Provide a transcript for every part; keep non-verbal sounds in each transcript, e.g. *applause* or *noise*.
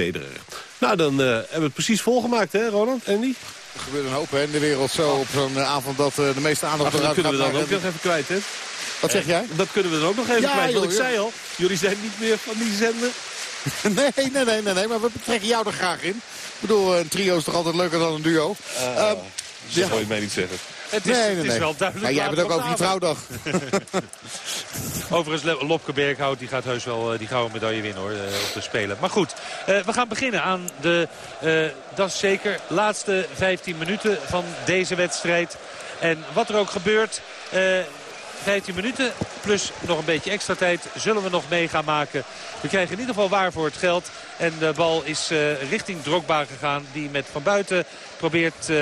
Federer. Nou, dan hebben we het precies volgemaakt, hè, Ronald? Andy? Er gebeurt een hoop hè, in de wereld zo op zo'n avond dat de meeste aandacht eruit gaat. Dat kunnen we dan ook nog even kwijt, hè? Wat zeg jij? Dat kunnen we dan ook nog even kwijt. Want ik zei al, jullie zijn niet meer van die zender. *laughs* nee, nee, nee, nee, nee, maar we betrekken jou er graag in. Ik bedoel, een trio is toch altijd leuker dan een duo. Uh, uh, dat ja. je mij niet zeggen. Het is, nee, nee, het is wel duidelijk. Ja, jij bent ook over je trouwdag. *laughs* Overigens, Lopke Berghout die gaat heus wel die gouden medaille winnen hoor, op de Spelen. Maar goed, uh, we gaan beginnen aan de, uh, dat is zeker, laatste 15 minuten van deze wedstrijd. En wat er ook gebeurt, uh, 15 minuten plus nog een beetje extra tijd zullen we nog mee gaan maken. We krijgen in ieder geval waar voor het geld. En de bal is uh, richting Drogba gegaan die met van buiten probeert uh,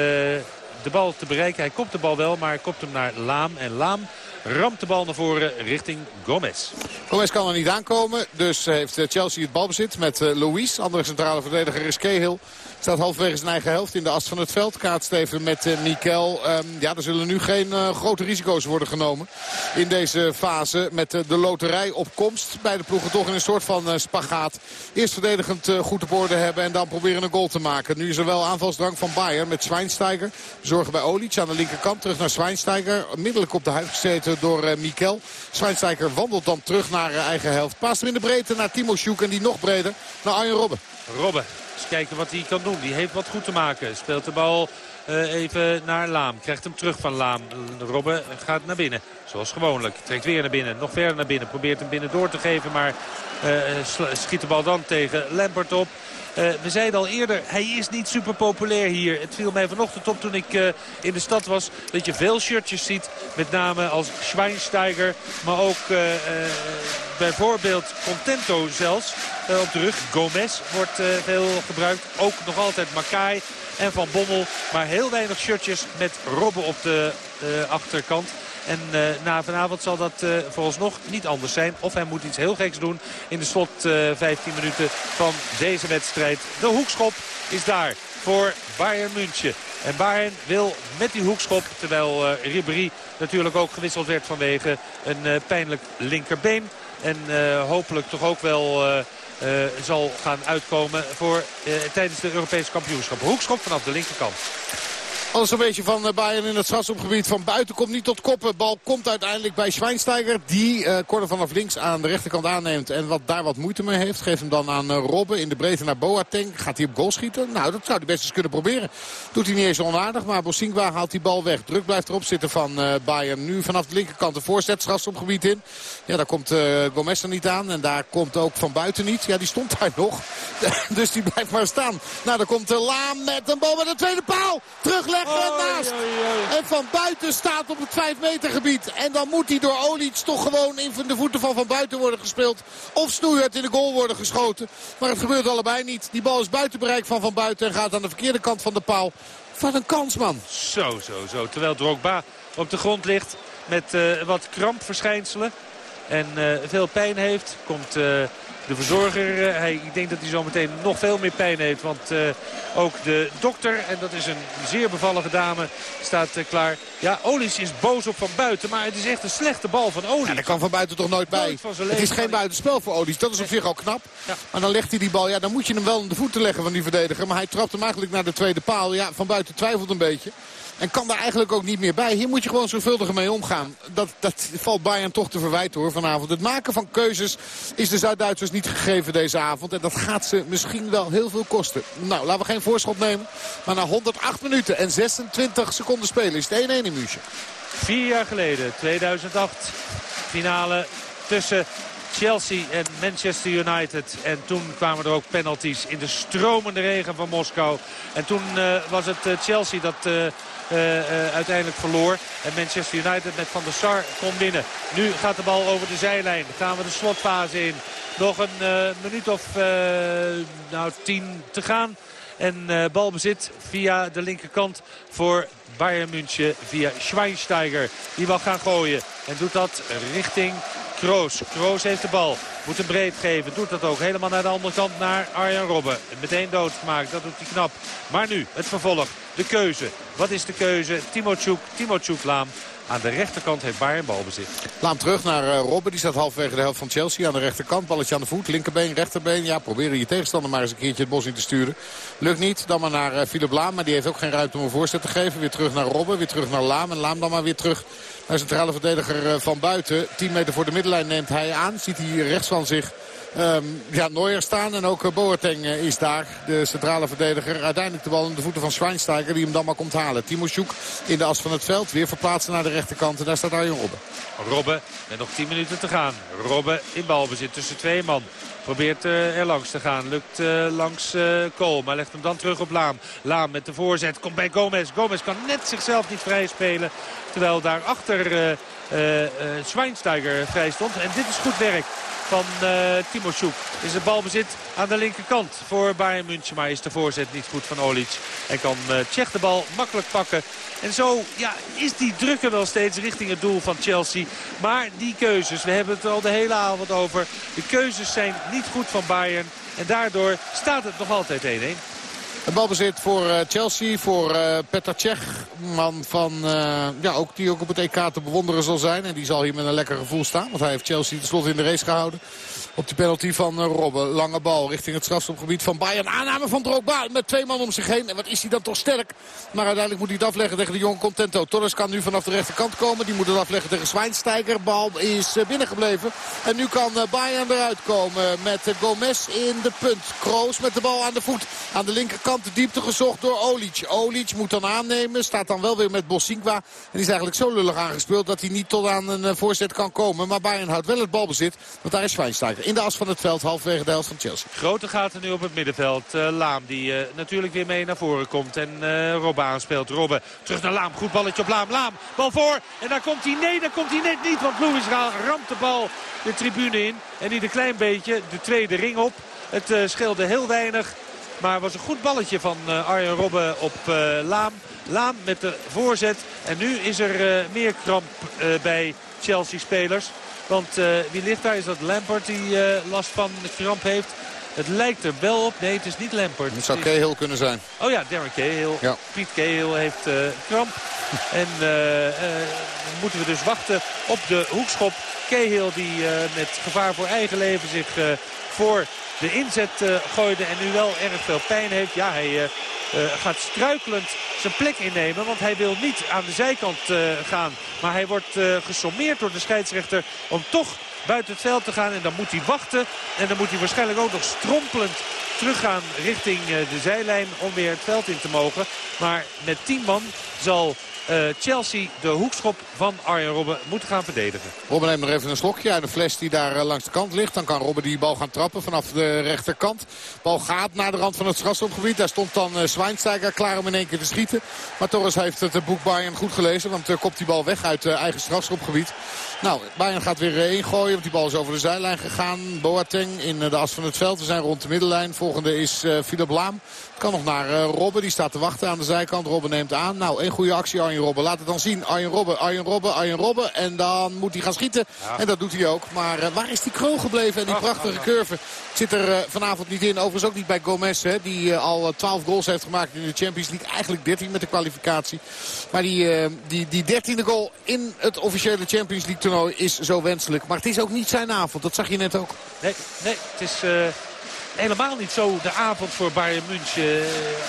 de bal te bereiken. Hij kopt de bal wel, maar kopt hem naar Laam. En Laam ramt de bal naar voren richting Gomez. Gomez kan er niet aankomen, dus heeft Chelsea het balbezit met uh, Louis. Andere centrale verdediger is Cahill. Staat halverwege zijn eigen helft in de as van het veld. Kaatst even met uh, Mikel. Um, ja, er zullen nu geen grote risico's worden genomen. In deze fase met de loterij op komst. Beide ploegen toch in een soort van spagaat. Eerst verdedigend goed op orde hebben en dan proberen een goal te maken. Nu is er wel aanvalsdrang van Bayern met Schweinsteiger. Zorgen bij Olic aan de linkerkant. Terug naar Schweinsteiger. Onmiddellijk op de huid gezeten door Mikel. Schweinsteiger wandelt dan terug naar eigen helft. Paast hem in de breedte naar Timo Sjoek en die nog breder naar Arjen Robben. Robben eens kijken wat hij kan doen. Die heeft wat goed te maken. Speelt de bal uh, even naar Laam. Krijgt hem terug van Laam. Robben gaat naar binnen. Zoals gewoonlijk. Trekt weer naar binnen. Nog verder naar binnen. Probeert hem binnen door te geven. Maar schiet de bal dan tegen Lampert op. Uh, we zeiden al eerder, hij is niet super populair hier. Het viel mij vanochtend op toen ik uh, in de stad was... dat je veel shirtjes ziet, met name als Schweinsteiger... maar ook uh, bijvoorbeeld Contento zelfs op de rug. Gomez wordt veel gebruikt. Ook nog altijd Makai en Van Bommel. Maar heel weinig shirtjes met Robben op de achterkant. En uh, na vanavond zal dat uh, vooralsnog niet anders zijn. Of hij moet iets heel geks doen in de slot uh, eh, 15 minuten van deze wedstrijd. De hoekschop is daar voor Bayern München. En Bayern wil met die hoekschop, terwijl Ribéry natuurlijk ook gewisseld werd vanwege een pijnlijk linkerbeen. En hopelijk toch ook wel... Zal gaan uitkomen voor, tijdens de Europese kampioenschap. Hoekschop vanaf de linkerkant. Alles een beetje van eh, Bayern in het strafschopgebied. Van buiten komt niet tot koppen. Bal komt uiteindelijk bij Schweinsteiger. Die uh, corner vanaf links aan de rechterkant aanneemt. En wat, daar wat moeite mee heeft. Geeft hem dan aan uh, Robben in de breedte naar Boateng. Gaat hij op goal schieten? Nou, dat zou hij best eens kunnen proberen. Doet hij niet eens onaardig. Maar Bosingwa haalt die bal weg. Druk blijft erop zitten van uh, Bayern. Nu vanaf de linkerkant de voorzet. Strafschopgebied in. Ja, daar komt uh, Gomez er niet aan. En daar komt ook van buiten niet. Ja, die stond daar nog. *laughs* dus die blijft maar staan. Nou, daar komt Laan met een bal met de tweede paal. Naast. En van buiten staat op het 5 meter gebied. En dan moet hij door Olic toch gewoon in de voeten van van buiten worden gespeeld. Of snoeihard in de goal worden geschoten. Maar het gebeurt allebei niet. Die bal is buiten bereik van van buiten en gaat aan de verkeerde kant van de paal. Wat een kans, man. Zo, zo, zo. Terwijl Drogba op de grond ligt met uh, wat krampverschijnselen. En uh, veel pijn heeft. Komt... Uh, de verzorger. Eh, hij, ik denk dat hij zo meteen nog veel meer pijn heeft. Want uh, ook de dokter, en dat is een zeer bevallige dame, staat uh, klaar. Ja, Olis is boos op Van Buiten. Maar het is echt een slechte bal van Olis. Ja, daar kan Van Buiten toch nooit bij. het is geen buitenspel voor Olis. Dat is op zich al knap. Ja. Maar dan legt hij die bal. Ja, dan moet je hem wel in de voeten leggen van die verdediger. Maar hij trapt hem eigenlijk naar de tweede paal. Ja, Van Buiten twijfelt een beetje. En kan daar eigenlijk ook niet meer bij. Hier moet je gewoon zorgvuldiger mee omgaan. Dat, dat valt Bayern toch te verwijten hoor vanavond. Het maken van keuzes is de Zuid-Duitsers niet gegeven deze avond. En dat gaat ze misschien wel heel veel kosten. Nou, laten we geen voorschot nemen. Maar na 108 minuten en 26 seconden spelen is het 1-1 Vier jaar geleden, 2008, finale tussen Chelsea en Manchester United. En toen kwamen er ook penalties in de stromende regen van Moskou. En toen uh, was het uh, Chelsea dat uh, uiteindelijk verloor. En Manchester United met Van der Sar kon winnen. Nu gaat de bal over de zijlijn. Gaan we de slotfase in. Nog een minuut of nou, tien te gaan. En balbezit via de linkerkant voor Bayern München via Schweinsteiger. Die wil gaan gooien en doet dat richting Kroos. Kroos heeft de bal. Moet hem breed geven. Doet dat ook helemaal naar de andere kant naar Arjen Robben. Meteen doodgemaakt. Dat doet hij knap. Maar nu het vervolg. De keuze. Wat is de keuze? Timochuk, Timochuk Laam. Aan de rechterkant heeft Bayern balbezit. Laam terug naar uh, Robben. Die staat halverwege de helft van Chelsea aan de rechterkant. Balletje aan de voet. Linkerbeen, rechterbeen. Ja, proberen je tegenstander maar eens een keertje het bos in te sturen. Lukt niet. Dan maar naar uh, Philip Laam. Maar die heeft ook geen ruimte om een voorzet te geven. Weer terug naar Robben. Weer terug naar Laam. En Laam dan maar weer terug naar centrale verdediger uh, van buiten. 10 meter voor de middenlijn neemt hij aan. Ziet hij rechts van zich Um, ja, Neuer staan en ook Boateng is daar. De centrale verdediger. Uiteindelijk de bal in de voeten van Schweinsteiger die hem dan maar komt halen. Timo Sjoek in de as van het veld. Weer verplaatsen naar de rechterkant. En daar staat Arjen Robben. Robben met nog 10 minuten te gaan. Robben in balbezit tussen twee man. Probeert uh, er langs te gaan. Lukt uh, langs uh, Kool. Maar legt hem dan terug op Laam. Laam met de voorzet. Komt bij Gomez. Gomez kan net zichzelf niet vrij spelen. Terwijl daarachter Schweinsteiger vrij stond. En dit is goed werk van uh, Timo Sjoek. Is het balbezit aan de linkerkant voor Bayern München. Maar is de voorzet niet goed van Olic. En kan uh, de bal makkelijk pakken. En zo ja, is die drukker wel steeds richting het doel van Chelsea. Maar die keuzes, we hebben het al de hele avond over. De keuzes zijn niet goed van Bayern. En daardoor staat het nog altijd 1-1. Het balbezit voor uh, Chelsea, voor uh, Petr Cech. Man van, uh, ja, ook, die ook op het EK te bewonderen zal zijn. En die zal hier met een lekker gevoel staan. Want hij heeft Chelsea tenslotte in de race gehouden. Op de penalty van Robben. Lange bal richting het strafstopgebied van Bayern. Aanname van Drogba met twee man om zich heen. En wat is hij dan toch sterk. Maar uiteindelijk moet hij het afleggen tegen de jonge Contento. Torres kan nu vanaf de rechterkant komen. Die moet het afleggen tegen Zwijnsteiger. Bal is binnengebleven. En nu kan Bayern eruit komen met Gomez in de punt. Kroos met de bal aan de voet. Aan de linkerkant de diepte gezocht door Olic. Olic moet dan aannemen. Staat dan wel weer met Bosinkwa. En is eigenlijk zo lullig aangespeeld dat hij niet tot aan een voorzet kan komen. Maar Bayern houdt wel het balbezit. Want daar is Zwijnsteiger in de as van het veld. Halfwege de helft van Chelsea. Grote gaten nu op het middenveld. Uh, Laam die uh, natuurlijk weer mee naar voren komt. En uh, aanspeelt. Robben terug naar Laam. Goed balletje op Laam. Laam. Bal voor. En daar komt hij. Nee, daar komt hij net niet. Want Louis ramt de bal de tribune in. En niet een klein beetje de tweede ring op. Het scheelde heel weinig. Maar was een goed balletje van Arjen Robben op Laam. Laam met de voorzet. En nu is er meer kramp bij Chelsea-spelers. Want wie ligt daar? Is dat Lampert die last van de kramp heeft? Het lijkt er wel op. Nee, het is niet Lampert. Het zou Cahill kunnen zijn. Oh ja, Darren Cahill. Ja. Piet Cahill heeft kramp. *laughs* en moeten we dus wachten op de hoekschop. Cahill die met gevaar voor eigen leven zich voor de inzet uh, gooide en nu wel erg veel pijn heeft. Ja, hij uh, uh, gaat struikelend zijn plek innemen. Want hij wil niet aan de zijkant gaan. Maar hij wordt gesommeerd door de scheidsrechter om toch buiten het veld te gaan. En dan moet hij wachten. En dan moet hij waarschijnlijk ook nog strompelend teruggaan richting de zijlijn om weer het veld in te mogen. Maar met 10 man zal Chelsea de hoekschop van Arjen Robben moet gaan verdedigen. Robben neemt nog even een slokje uit de fles die daar uh, langs de kant ligt. Dan kan Robben die bal gaan trappen vanaf de rechterkant. Bal gaat naar de rand van het strafschopgebied. Daar stond dan Zwijnsteiger klaar om in één keer te schieten. Maar Torres heeft het boek Bayern goed gelezen. Want kopt die bal weg uit eigen strafschopgebied. Nou, Bayern gaat weer ingooien. Want die bal is over de zijlijn gegaan. Boateng in de as van het veld. We zijn rond de middenlijn. Volgende is Philip Laam. Kan nog naar uh, Robben. Die staat te wachten aan de zijkant. Robben neemt aan. Nou, één goede actie Arjen Robben. Laat het dan zien. Arjen Robben, Arjen Robben, Arjen Robben. En dan moet hij gaan schieten. En dat doet hij ook. Maar uh, waar is die kroon gebleven? En die prachtige curve zit er uh, vanavond niet in. Overigens ook niet bij Gomez. Hè, die al 12 goals heeft gemaakt in de Champions League. Eigenlijk 13 met de kwalificatie. Maar die, die, die 13e goal in het officiële Champions League is zo wenselijk. Maar het is ook niet zijn avond. Dat zag je net ook. Nee, nee het is helemaal niet zo de avond voor Bayern München.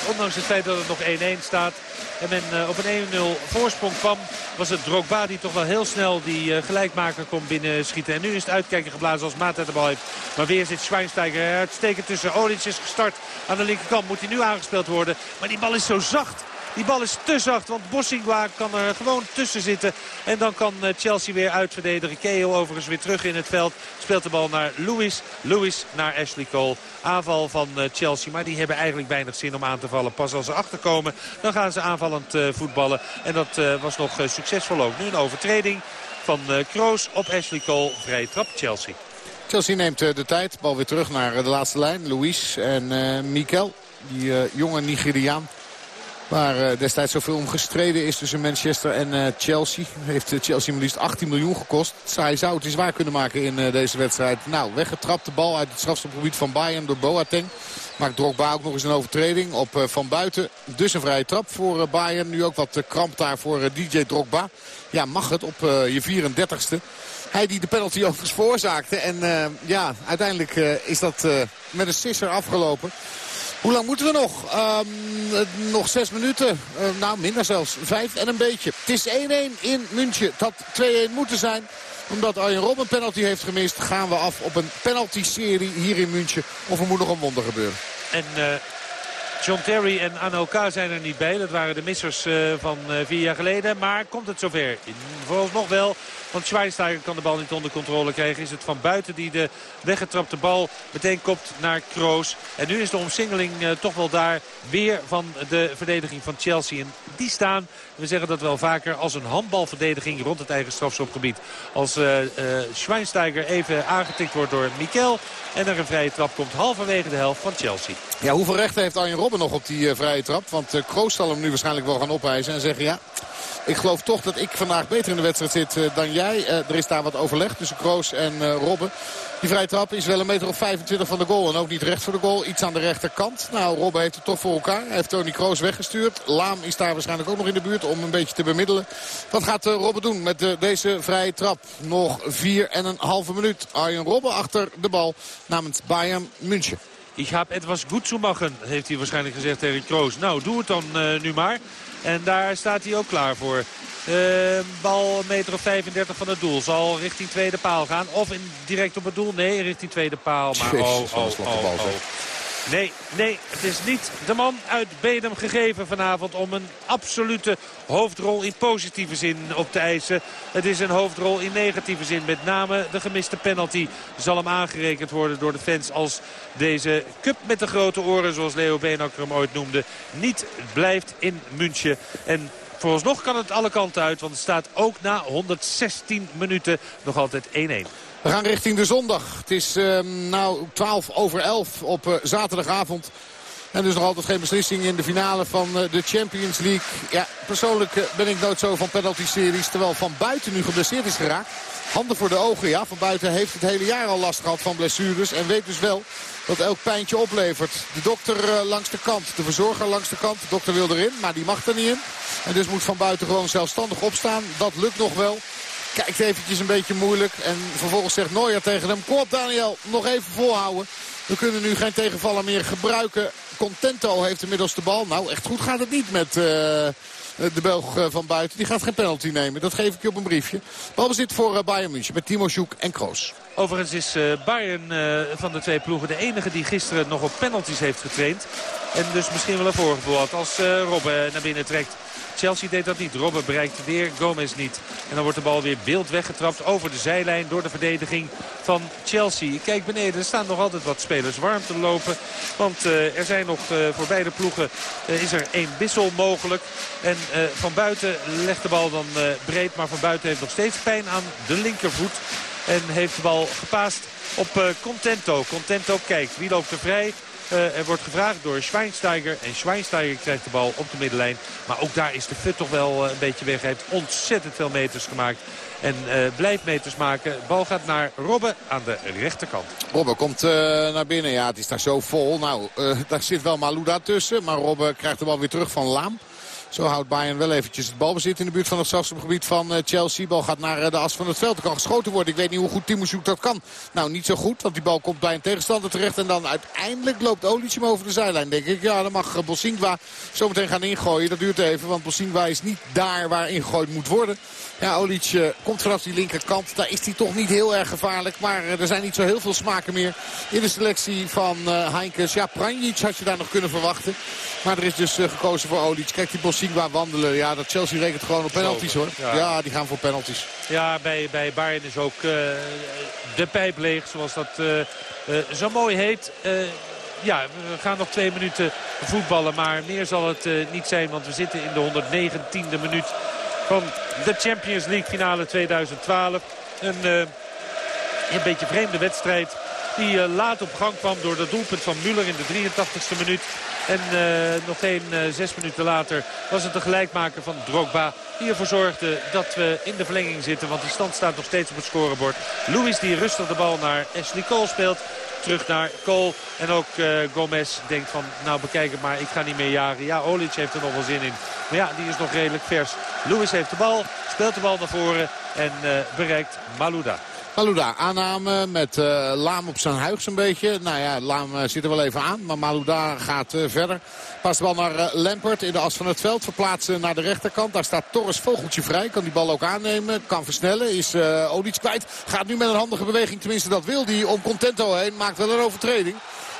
Ondanks het feit dat het nog 1-1 staat. En men uh, op een 1-0 voorsprong kwam. Was het Drogba die toch wel heel snel die gelijkmaker kon binnenschieten. En nu is het uitkijken geblazen als Maat de bal heeft. Maar weer zit Schweinsteiger uitstekend tussen. Olic is gestart aan de linkerkant. Moet hij nu aangespeeld worden. Maar die bal is zo zacht. Die bal is te zacht, want Bossingwa kan er gewoon tussen zitten. En dan kan eh, Chelsea weer uitverdedigen. Keo overigens weer terug in het veld. Speelt de bal naar Lewis. Lewis naar Ashley Cole. Aanval van eh, Chelsea. Maar die hebben eigenlijk weinig zin om aan te vallen. Pas als ze achterkomen, dan gaan ze aanvallend eh, voetballen. En dat was nog succesvol ook. Nu een overtreding van Kroos op Ashley Cole. Vrije trap Chelsea. Chelsea neemt de tijd. Bal weer terug naar de laatste lijn. Louis en uh, Mikel. Die jonge Nigeriaan. Waar destijds zoveel om gestreden is tussen Manchester en Chelsea. Heeft Chelsea maar liefst 18 miljoen gekost. Hij zou het eens waar kunnen maken in deze wedstrijd. Nou, weggetrapt de bal uit het strafstopgebied van Bayern door Boateng. Maakt Drogba ook nog eens een overtreding op Van Buiten. Dus een vrije trap voor Bayern. Nu ook wat kramp daar voor DJ Drogba. Ja, mag het op je 34ste. Hij die de penalty *laughs* overigens veroorzaakte. En ja, uiteindelijk is dat met een sisser afgelopen. Hoe lang moeten we nog? Um, nog zes minuten. nou, minder zelfs. Vijf en een beetje. Het is 1-1 in München. Had 2-1 moeten zijn. Omdat Arjen Rob een penalty heeft gemist, gaan we af op een penalty-serie hier in München. Of er moet nog een wonder gebeuren. En John Terry en Anelka zijn er niet bij. Dat waren de missers van vier jaar geleden. Maar komt het zover? Vooralsnog wel. Want Schweinsteiger kan de bal niet onder controle krijgen. Is het van buiten die de weggetrapte bal meteen kopt naar Kroos. En nu is de omsingeling uh, toch wel daar weer van de verdediging van Chelsea. En die staan, we zeggen dat wel vaker, als een handbalverdediging rond het eigen strafschopgebied. Als uh, Schweinsteiger even aangetikt wordt door Mikel. En er een vrije trap komt halverwege de helft van Chelsea. Ja, hoeveel rechten heeft Arjen Robben nog op die vrije trap? Want Kroos zal hem nu waarschijnlijk wel gaan opeisen en zeggen ja... Ik geloof toch dat ik vandaag beter in de wedstrijd zit dan jij. Uh, er is daar wat overleg tussen Kroos en uh, Robben. Die vrije trap is wel een meter of 25 van de goal. En ook niet recht voor de goal. Iets aan de rechterkant. Nou, Robben heeft het toch voor elkaar. Hij heeft Tony Kroos weggestuurd. Laam is daar waarschijnlijk ook nog in de buurt om een beetje te bemiddelen. Wat gaat Robben doen met deze vrije trap? Nog vier en een halve minuut. Arjen Robben achter de bal namens Bayern München. Ik heb etwas goed zu machen, heeft hij waarschijnlijk gezegd tegen Kroos. Nou, doe het dan nu maar. En daar staat hij ook klaar voor. Uh, bal een meter of 35 van het doel. Zal richting tweede paal gaan. Of in, direct op het doel. Nee, richting tweede paal. Maar oh, oh, oh, oh. Nee, nee, het is niet de man uit Bedem gegeven vanavond om een absolute hoofdrol in positieve zin op te eisen. Het is een hoofdrol in negatieve zin. Met name de gemiste penalty zal hem aangerekend worden door de fans als deze cup met de grote oren, zoals Leo Beenakker hem ooit noemde, niet blijft in München. En vooralsnog kan het alle kanten uit, want het staat ook na 116 minuten nog altijd 1-1. We gaan richting de zondag. Het is uh, nou 12 over 11 op uh, zaterdagavond. En dus nog altijd geen beslissing in de finale van uh, de Champions League. Ja, persoonlijk uh, ben ik nooit zo van penalty-series. Terwijl Van Buiten nu geblesseerd is geraakt. Handen voor de ogen, ja. Van Buiten heeft het hele jaar al last gehad van blessures. En weet dus wel dat elk pijntje oplevert. De dokter langs de kant, de verzorger langs de kant. De dokter wil erin, maar die mag er niet in. En dus moet Van Buiten gewoon zelfstandig opstaan. Dat lukt nog wel. Kijkt eventjes een beetje moeilijk. En vervolgens zegt Neuer tegen hem. Kom op Daniel, nog even volhouden. We kunnen nu geen tegenvaller meer gebruiken. Contento heeft inmiddels de bal. Nou, echt goed gaat het niet met... Uh, de Belg eh, van buiten. Die gaat geen penalty nemen. Dat geef ik je op een briefje. Balbezit voor uh, Bayern München met Timo Sjoek en Kroos. Overigens is Bayern van de twee ploegen de enige die gisteren nog op penalties heeft getraind. En dus misschien wel een voorgevoel had als Robben naar binnen trekt. Chelsea deed dat niet. Robben bereikt weer Gomez niet. En dan wordt de bal weer wild weggetrapt over de zijlijn door de verdediging van Chelsea. Kijk beneden, er staan nog altijd wat spelers warm te lopen. Want uh, er zijn nog uh, voor beide ploegen uh, is er één wissel mogelijk. En van buiten legt de bal dan breed. Maar van buiten heeft nog steeds pijn aan de linkervoet. En heeft de bal gepaast op Contento. Contento kijkt. Wie loopt er vrij? Uh, er wordt gevraagd door Schweinsteiger. En Schweinsteiger krijgt de bal op de middenlijn. Maar ook daar is de fut toch wel uh, een beetje weg. Hij heeft ontzettend veel meters gemaakt. En uh, blijft meters maken. Bal gaat naar Robben aan de rechterkant. Robben komt naar binnen. Ja, het is daar zo vol. Nou, *laughs* daar zit wel Malouda tussen. Maar Robben krijgt de bal weer terug van Laam. Zo houdt Bayern wel eventjes het balbezit in de buurt van het strafschopgebied van eh, Chelsea. Bal gaat naar eh, de as van het veld. Er kan geschoten worden. Ik weet niet hoe goed Timoshoek dat kan. Nou, niet zo goed, want die bal komt bij een tegenstander terecht. En dan uiteindelijk loopt Olic over de zijlijn, denk ik. Ja, dan mag eh, Bosingwa zometeen gaan ingooien. Dat duurt even, want Bosingwa is niet daar waar ingegooid moet worden. Ja, Olic uh, komt vanaf die linkerkant. Daar is hij toch niet heel erg gevaarlijk. Maar uh, er zijn niet zo heel veel smaken meer in de selectie van uh, Heinkes. Ja, Pranjic had je daar nog kunnen verwachten. Maar er is dus gekozen voor Olic. Kijk die Bosingwa wandelen. Ja, dat Chelsea rekent gewoon op penalties hoor. Ja. ja, die gaan voor penalties. Ja, bij, bij Bayern is ook de pijp leeg. Zoals dat zo mooi heet ja, we gaan nog twee minuten voetballen. Maar meer zal het uh, niet zijn, want we zitten in de 119e minuut van de Champions League finale 2012. Een, uh, een beetje vreemde wedstrijd. Die laat op gang kwam door dat doelpunt van Müller in de 83ste minuut. En nog geen zes minuten later was het de gelijkmaker van Drogba. Die ervoor zorgde dat we in de verlenging zitten. Want die stand staat nog steeds op het scorebord. Louis die rustig de bal naar Ashley Cole speelt terug naar Cole. En ook uh, Gomez denkt van, nou bekijk het maar, ik ga niet meer jagen. Ja, Olic heeft er nog wel zin in. Maar ja, die is nog redelijk vers. Lewis heeft de bal, speelt de bal naar voren en uh, bereikt Malouda. Malouda aanname met uh, Laam op zijn huig een beetje. Nou ja, Laam uh, zit er wel even aan. Maar Malouda gaat uh, verder. Pas de bal naar Lampert in de as van het veld. Verplaatsen naar de rechterkant. Daar staat Torres Vogeltje vrij. Kan die bal ook aannemen. Kan versnellen. Is uh, Olic kwijt. Gaat nu met een handige beweging. Tenminste dat wil hij om Contento heen. Maakt wel een overtreding.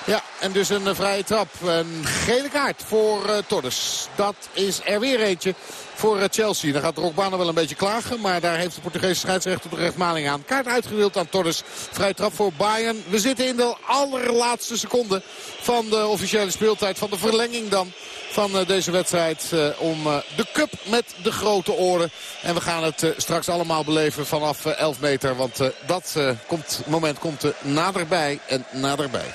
Ja, en dus een vrije trap. Een gele kaart voor uh, Torres. Dat is er weer eentje voor eh, Chelsea. Dan gaat Drogba wel een beetje klagen. Maar daar heeft de Portugese scheidsrechter de rechtmaling aan. Kaart uitgedeeld aan Torres. Vrij trap voor Bayern. We zitten in de allerlaatste seconde van de officiële speeltijd. Van de verlenging dan van eh, deze wedstrijd om de cup met de grote oren. En we gaan het straks allemaal beleven vanaf 11 meter. Want dat komt, moment komt naderbij en naderbij.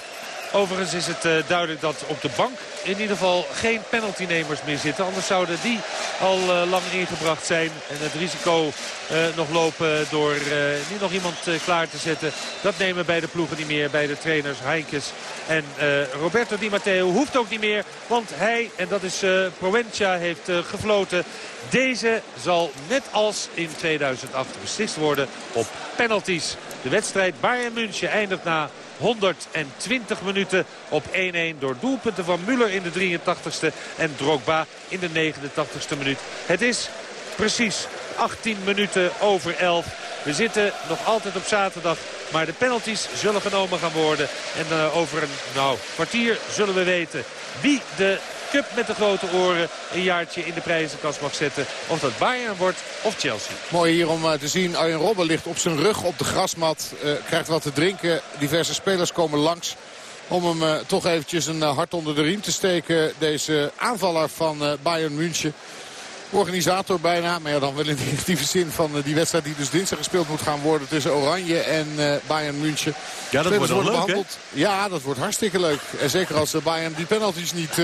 Overigens is het uh, duidelijk dat op de bank in ieder geval geen penaltynemers meer zitten. Anders zouden die al uh, lang ingebracht zijn. En het risico uh, nog lopen door niet nog iemand klaar te zetten. Dat nemen bij de ploegen niet meer. Bij de trainers Heinkes en Roberto Di Matteo hoeft ook niet meer. Want hij, en dat is Provencia, heeft gefloten. Deze zal net als in 2008 beslist worden op penalties. De wedstrijd Bayern München eindigt na 120 minuten op 1-1 door doelpunten van Müller in de 83ste en Drogba in de 89ste minuut. Het is precies 18 minuten over 11. We zitten nog altijd op zaterdag. Maar de penalties zullen genomen gaan worden. En uh, over een nou, kwartier zullen we weten wie de Met de grote oren een jaartje in de prijzenkast mag zetten. Of dat Bayern wordt of Chelsea. Mooi hier om uh, te zien. Arjen Robben ligt op zijn rug op de grasmat. Uh, krijgt wat te drinken. Diverse spelers komen langs. Om hem uh, toch eventjes een hart onder de riem te steken. Deze aanvaller van Bayern München organisator bijna. Maar ja, dan wel in de negatieve zin van uh, die wedstrijd die dus dinsdag gespeeld moet gaan worden tussen Oranje en uh, Bayern München. Ja, dat wordt leuk behandeld. Hè? Ja, dat wordt hartstikke leuk. En zeker als uh, Bayern die penalties niet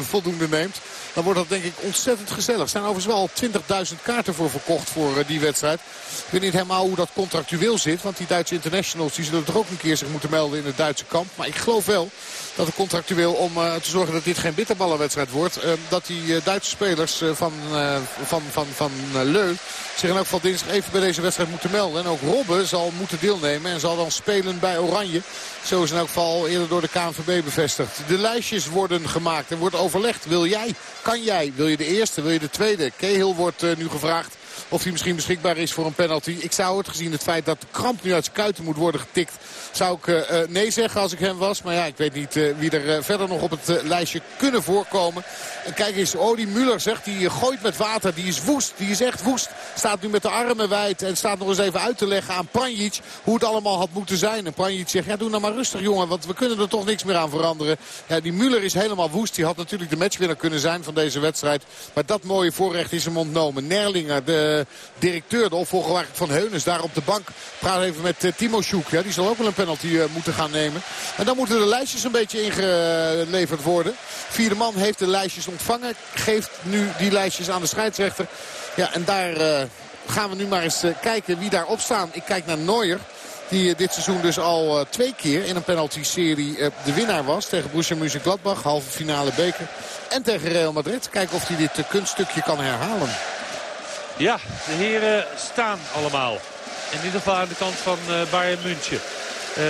voldoende neemt. Dan wordt dat denk ik ontzettend gezellig. Er zijn overigens wel 20.000 kaarten voor verkocht voor die wedstrijd. Ik weet niet helemaal hoe dat contractueel zit. Want die Duitse internationals die zullen toch ook een keer zich moeten melden in het Duitse kamp. Maar ik geloof wel dat het contractueel om uh, te zorgen dat dit geen bitterballenwedstrijd wordt. Dat die Duitse spelers van, van, van, van Leu zich in elk geval dinsdag even bij deze wedstrijd moeten melden. En ook Robben zal moeten deelnemen en zal dan spelen bij Oranje. Zo is in elk geval eerder door de KNVB bevestigd. De lijstjes worden gemaakt en wordt overlegd. Wil jij? Kan jij? Wil je de eerste? Wil je de tweede? Cahill wordt nu gevraagd of hij misschien beschikbaar is voor een penalty. Ik zou het gezien het feit dat de kramp nu uit zijn kuiten moet worden getikt. Zou ik uh, nee zeggen als ik hem was. Maar ja, ik weet niet uh, wie er verder nog op het lijstje kunnen voorkomen. En kijk eens, oh die Muller zegt, die gooit met water. Die is woest, die is echt woest. Staat nu met de armen wijd en staat nog eens even uit te leggen aan Pranjic hoe het allemaal had moeten zijn. En Pranjic zegt, ja doe nou maar rustig jongen, want we kunnen er toch niks meer aan veranderen. Ja, die Muller is helemaal woest. Die had natuurlijk de matchwinner kunnen zijn van deze wedstrijd. Maar dat mooie voorrecht is hem ontnomen. Nerlinger, de directeur, de opvolger van Heunens, daar op de bank. Praat even met Timo Sjoek. Ja, die zal ook wel een penalty uh, moeten gaan nemen. En dan moeten de lijstjes een beetje ingeleverd worden. Vierde man heeft de lijstjes ontvangen. Geeft nu die lijstjes aan de scheidsrechter. Ja, en daar gaan we nu maar eens kijken wie daarop staan. Ik kijk naar Neuer. Die dit seizoen dus al twee keer in een penalty-serie de winnaar was. Tegen Borussia Mönchengladbach, halve finale beker. En tegen Real Madrid. Kijken of hij dit kunststukje kan herhalen. Ja, de heren staan allemaal. In ieder geval aan de kant van Bayern München. Eh,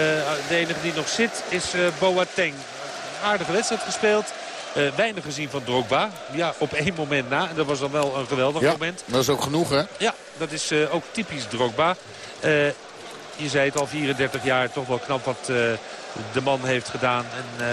de enige die nog zit is eh, Boateng. Aardige wedstrijd gespeeld. Uh, weinig gezien van Drogba. Ja, op één moment na. En dat was dan wel een geweldig ja, moment. dat is ook genoeg, hè? Ja, dat is uh, ook typisch Drogba. Uh, je zei het al, 34 jaar, toch wel knap wat de man heeft gedaan. En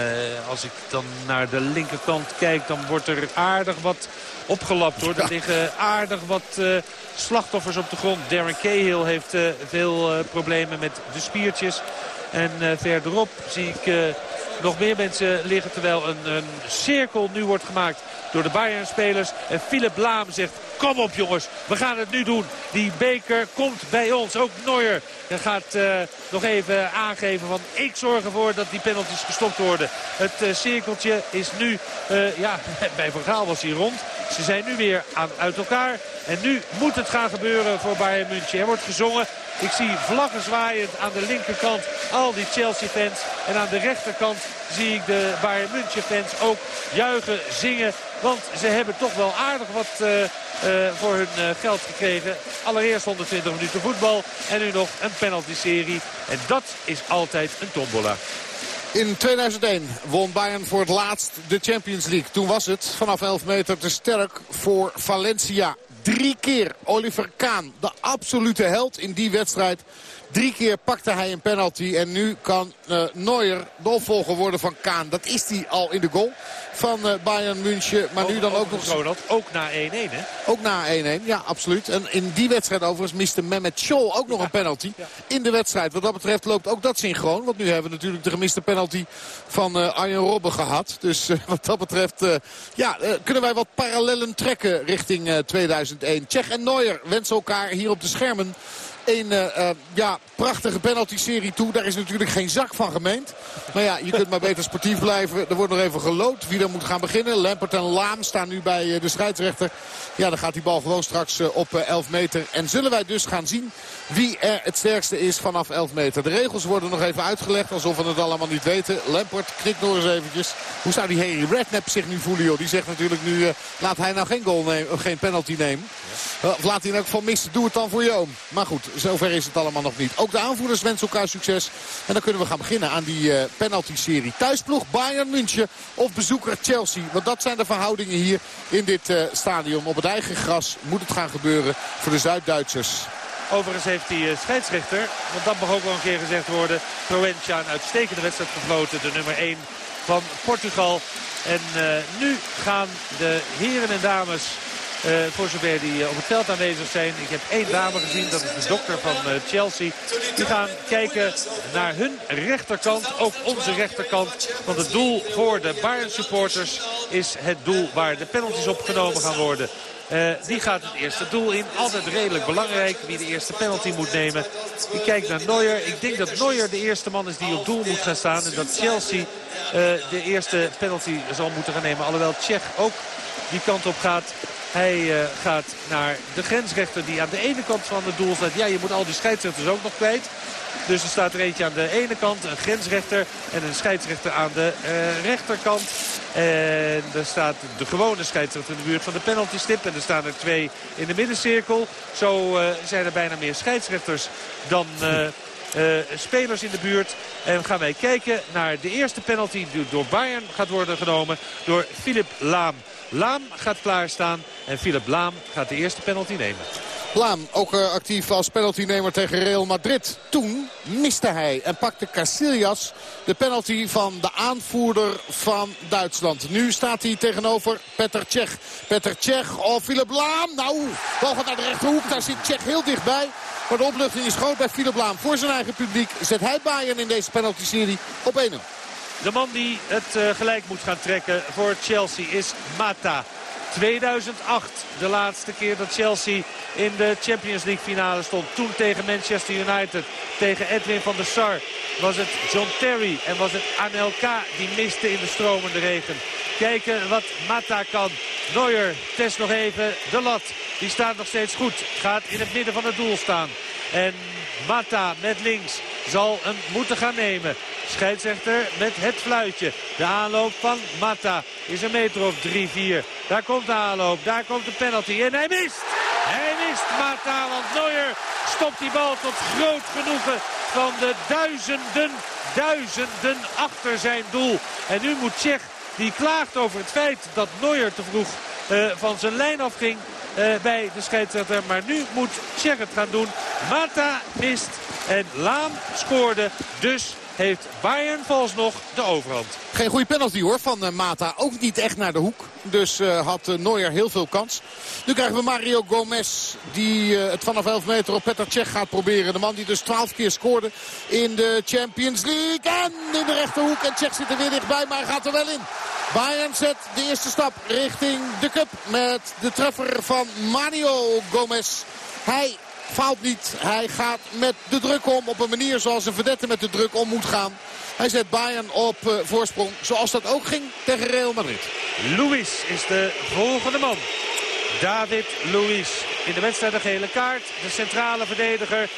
als ik dan naar de linkerkant kijk, dan wordt er aardig wat opgelapt hoor. Er liggen aardig wat uh, slachtoffers op de grond. Darren Cahill heeft uh, veel problemen met de spiertjes. En verderop zie ik nog meer mensen liggen. Terwijl een, een cirkel nu wordt gemaakt door de Bayern-spelers. En Philip Laam zegt, kom op jongens, we gaan het nu doen. Die beker komt bij ons. Ook Neuer gaat uh, nog even aangeven van ik zorg ervoor dat die penalties gestopt worden. Het cirkeltje is nu, ja, *laughs* bij Van Gaal was hij rond. Ze zijn nu weer aan, uit elkaar. En nu moet het gaan gebeuren voor Bayern München. Er wordt gezongen. Ik zie vlaggen zwaaiend aan de linkerkant al die Chelsea-fans. En aan de rechterkant zie ik de Bayern München-fans ook juichen, zingen. Want ze hebben toch wel aardig wat uh, uh, voor hun uh, geld gekregen. Allereerst 120 minuten voetbal en nu nog een penalty-serie. En dat is altijd een tombola. In 2001 won Bayern voor het laatst de Champions League. Toen was het vanaf 11 meter te sterk voor Valencia. Drie keer Oliver Kahn, de absolute held in die wedstrijd. Drie keer pakte hij een penalty. En nu kan uh, Neuer de opvolger worden van Kaan. Dat is hij al in de goal van uh, Bayern München. Maar nu dan ook nog... Ronald, ook na 1-1 hè? Ook na 1-1, ja absoluut. En in die wedstrijd overigens miste Mehmet Scholl ook nog een penalty. Ja. In de wedstrijd. Wat dat betreft loopt ook dat synchroon. Want nu hebben we natuurlijk de gemiste penalty van uh, Arjen Robben gehad. Dus wat dat betreft ja, kunnen wij wat parallellen trekken richting 2001. Tsjech en Neuer wensen elkaar hier op de schermen een uh, ja, prachtige penalty-serie toe. Daar is natuurlijk geen zak van gemeend. Maar ja, je kunt maar beter sportief blijven. Er wordt nog even gelood wie er moet gaan beginnen. Lampert en Laam staan nu bij uh, de scheidsrechter. Ja, dan gaat die bal gewoon straks op 11 meter. En zullen wij dus gaan zien wie er het sterkste is vanaf 11 meter. De regels worden nog even uitgelegd alsof we het allemaal niet weten. Lampert knikt nog eens eventjes. Hoe zou die Harry Redknapp zich nu voelen? Joh? Die zegt natuurlijk nu, laat hij nou geen, goal nemen, of geen penalty nemen. of laat hij nou van missen, doe het dan voor jou. Maar goed, zover is het allemaal nog niet. Ook de aanvoerders wensen elkaar succes. En dan kunnen we gaan beginnen aan die uh, penalty-serie. Thuisploeg Bayern München of bezoeker Chelsea. Want dat zijn de verhoudingen hier in dit uh, stadion. Op het eigen gras moet het gaan gebeuren voor de Zuid-Duitsers. Overigens heeft die scheidsrechter, want dat mag ook wel een keer gezegd worden... Proença een uitstekende wedstrijd gefloten, de nummer 1 van Portugal. En nu gaan de heren en dames uh, voor zover die uh, op het veld aanwezig zijn. Ik heb één dame gezien, dat is de dokter van uh, Chelsea. Die gaan kijken naar hun rechterkant, ook onze rechterkant. Want het doel voor de Bayern supporters is het doel waar de penalties opgenomen gaan worden. Die gaat het eerste doel in. Altijd redelijk belangrijk wie de eerste penalty moet nemen. Ik kijk naar Neuer. Ik denk dat Neuer de eerste man is die op doel moet gaan staan. En dat Chelsea de eerste penalty zal moeten gaan nemen. Alhoewel Tsjech ook die kant op gaat. Hij uh, gaat naar de grensrechter die aan de ene kant van het doel staat. Ja, je moet al die scheidsrechters ook nog kwijt. Dus er staat er eentje aan de ene kant, een grensrechter en een scheidsrechter aan de uh, rechterkant. En er staat de gewone scheidsrechter in de buurt van de penaltystip. En er staan er twee in de middencirkel. Zo uh, zijn er bijna meer scheidsrechters dan... Uh, spelers in de buurt. En gaan wij kijken naar de eerste penalty die door Bayern gaat worden genomen door Philip Laam. Laam gaat klaarstaan en Philip Laam gaat de eerste penalty nemen. Laam, ook uh, actief als penaltynemer tegen Real Madrid. Toen miste hij en pakte Casillas de penalty van de aanvoerder van Duitsland. Nu staat hij tegenover Petr Cech. Petr Cech, oh Philip Laam. Nou, bal gaat naar de rechterhoek. Daar zit Cech heel dichtbij. Maar de opluchting is groot bij Philip Laam. Voor zijn eigen publiek zet hij Bayern in deze penalty-serie op 1-0. De man die het uh, gelijk moet gaan trekken voor Chelsea is Mata. 2008, de laatste keer dat Chelsea in de Champions League finale stond. Toen tegen Manchester United, tegen Edwin van der Sar. Was het John Terry en was het Anelka die miste in de stromende regen. Kijken wat Mata kan. Neuer test nog even de lat. Die staat nog steeds goed. Gaat in het midden van het doel staan. En Mata met links zal hem moeten gaan nemen. Scheidsrechter met het fluitje. De aanloop van Mata is een meter of 3-4. Daar komt de aanloop, daar komt de penalty en hij mist. Hij mist Mata, want Neuer stopt die bal tot groot genoegen van de duizenden, duizenden achter zijn doel. En nu moet Tsjech, die klaagt over het feit dat Neuer te vroeg uh, van zijn lijn afging uh, bij de scheidsrechter. Maar nu moet Tsjech het gaan doen. Mata mist en Laam scoorde. Dus heeft Bayern nog de overhand. Geen goede penalty hoor van uh, Mata. Ook niet echt naar de hoek. Dus uh, had uh, Neuer heel veel kans. Nu krijgen we Mario Gomez die het vanaf 11 meter op Petr Cech gaat proberen. De man die dus 12 keer scoorde in de Champions League. En in de rechterhoek. En Cech zit er weer dichtbij, maar gaat er wel in. Bayern zet de eerste stap richting de cup met de treffer van Mario Gomez. Hij faalt niet. Hij gaat met de druk om op een manier zoals een verdette met de druk om moet gaan. Hij zet Bayern op uh, voorsprong zoals dat ook ging tegen Real Madrid. Luis is de volgende man. David Luiz in de wedstrijd de gele kaart. De centrale verdediger.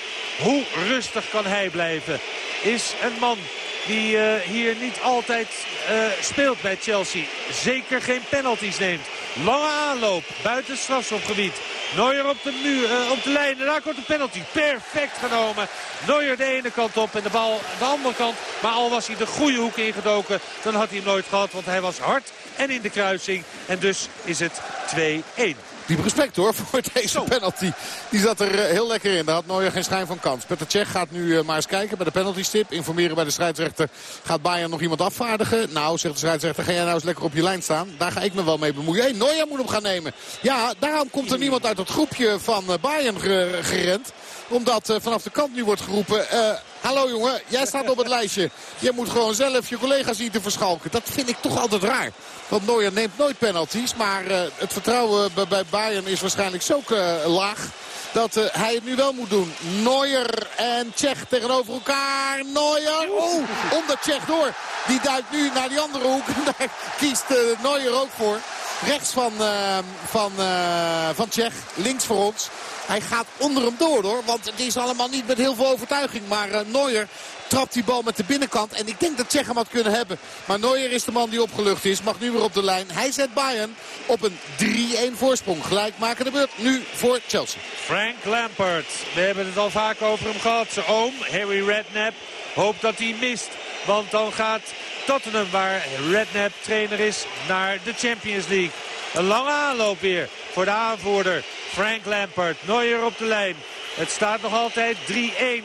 Hoe rustig kan hij blijven? Is een man die uh, hier niet altijd uh, speelt bij Chelsea. Zeker geen penalties neemt. Lange aanloop buiten strafschopgebied. Neuer op de, muur, uh, op de lijn. En daar komt de penalty. Perfect genomen. Neuer de ene kant op en de bal de andere kant. Maar al was hij de goede hoek ingedoken, dan had hij hem nooit gehad. Want hij was hard en in de kruising. En dus is het 2-1. Diep respect hoor *laughs* voor deze penalty. Die zat er heel lekker in. Daar had Neuer geen schijn van kans. Petr Cech gaat nu uh, maar eens kijken bij de penalty stip. Informeren bij de scheidsrechter. Gaat Bayern nog iemand afvaardigen? Nou, zegt de scheidsrechter, ga jij nou eens lekker op je lijn staan. Daar ga ik me wel mee bemoeien. Hey, Neuer moet hem gaan nemen. Ja, daarom komt er niemand uit het groepje van uh, Bayern gerend omdat uh, vanaf de kant nu wordt geroepen... Uh, hallo jongen, jij staat op het lijstje. Je moet gewoon zelf je collega's zien te verschalken. Dat vind ik toch altijd raar. Want Neuer neemt nooit penalties. Maar uh, het vertrouwen bij Bayern is waarschijnlijk zo laag dat uh, hij het nu wel moet doen. Neuer en Tsjech tegenover elkaar. Neuer, oh, onder Tsjech door. Die duikt nu naar die andere hoek. *laughs* Daar kiest uh, ook voor. Rechts van, uh, van, van Tsjech, links voor ons. Hij gaat onder hem door hoor. Want het is allemaal niet met heel veel overtuiging. Maar Neuer trapt die bal met de binnenkant. En ik denk dat Tsjech hem had kunnen hebben. Maar Neuer is de man die opgelucht is. Mag nu weer op de lijn. Hij zet Bayern op een 3-1 voorsprong. Gelijk maken de beurt nu voor Chelsea. Frank Lampert. We hebben het al vaak over hem gehad. Zijn oom, Harry Redknapp, hoopt dat hij mist. Want dan gaat Tottenham, waar Redknapp trainer is, naar de Champions League. Een lange aanloop weer voor de aanvoerder Frank Lampert. Neuer op de lijn. Het staat nog altijd 3-1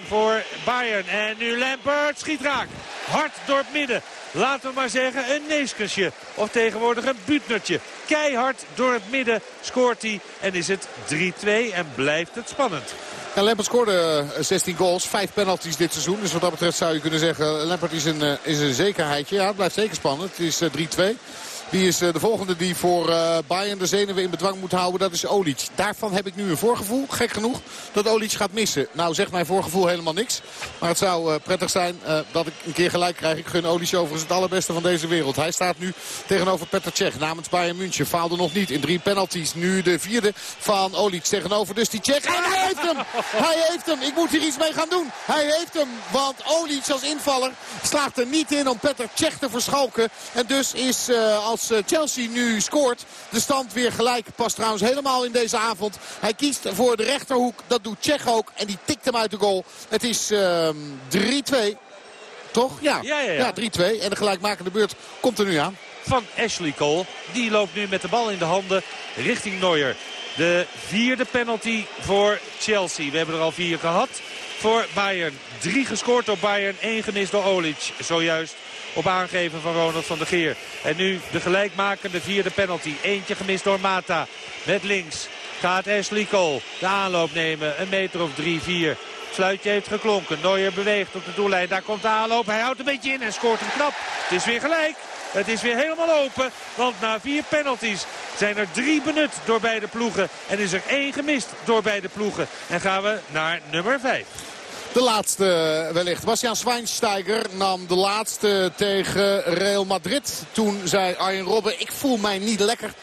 voor Bayern. En nu Lampert schiet raak. Hard door het midden. Laten we maar zeggen een neeskensje. Of tegenwoordig een buutnertje. Keihard door het midden scoort hij. En is het 3-2 en blijft het spannend. En Lampert scoorde 16 eh, goals, 5 penalties dit seizoen. Dus wat dat betreft zou je kunnen zeggen, Lampert is een, eh, is een zekerheidje. Ja, het blijft zeker spannend. Het is 3-2. Eh, wie is eh, de volgende die voor uh, Bayern de zenuwen in bedwang moet houden? Dat is Olic. Daarvan heb ik nu een voorgevoel, gek genoeg, dat Olic gaat missen. Nou zegt mijn voorgevoel helemaal niks. Maar het zou uh, prettig zijn uh, dat ik een keer gelijk krijg. Ik gun Olic overigens het allerbeste van deze wereld. Hij staat nu tegenover Petr Cech namens Bayern München. Faalde nog niet in drie penalties. Nu de vierde van Olic tegenover dus die Cech. En hij heeft hem! Hij heeft hem! Ik moet hier iets mee gaan doen. Hij heeft hem, want Olic als invaller slaagt er niet in om Petr Cech te verschalken. En dus is als als eh, Chelsea nu scoort. De stand weer gelijk. Past trouwens helemaal in deze avond. Hij kiest voor de rechterhoek. Dat doet Tsjech ook. En die tikt hem uit de goal. Het is uh, ehm, 3-2. Toch? Ja, ja, ja, ja. 3-2. En de gelijkmakende beurt komt er nu aan. Van Ashley Cole. Die loopt nu met de bal in de handen richting Neuer. De vierde penalty voor Chelsea. We hebben er al vier gehad voor Bayern. Drie gescoord door Bayern, één gemist door Olic. Zojuist op aangeven van Ronald van der Geer. En nu de gelijkmakende vierde penalty. Eentje gemist door Mata. Met links gaat Ashley Cole de aanloop nemen. Een meter of drie, vier. Fluitje heeft geklonken. Neuer beweegt op de doellijn. Daar komt de aanloop. Hij houdt een beetje in en scoort hem knap. Het is weer gelijk. Het is weer helemaal open. Want na vier penalties zijn er drie benut door beide ploegen. En is er één gemist door beide ploegen. En gaan we naar nummer vijf. De laatste wellicht. Bastiaan Schweinsteiger nam de laatste tegen Real Madrid. Toen zei Arjen Robben, ik voel mij niet lekker.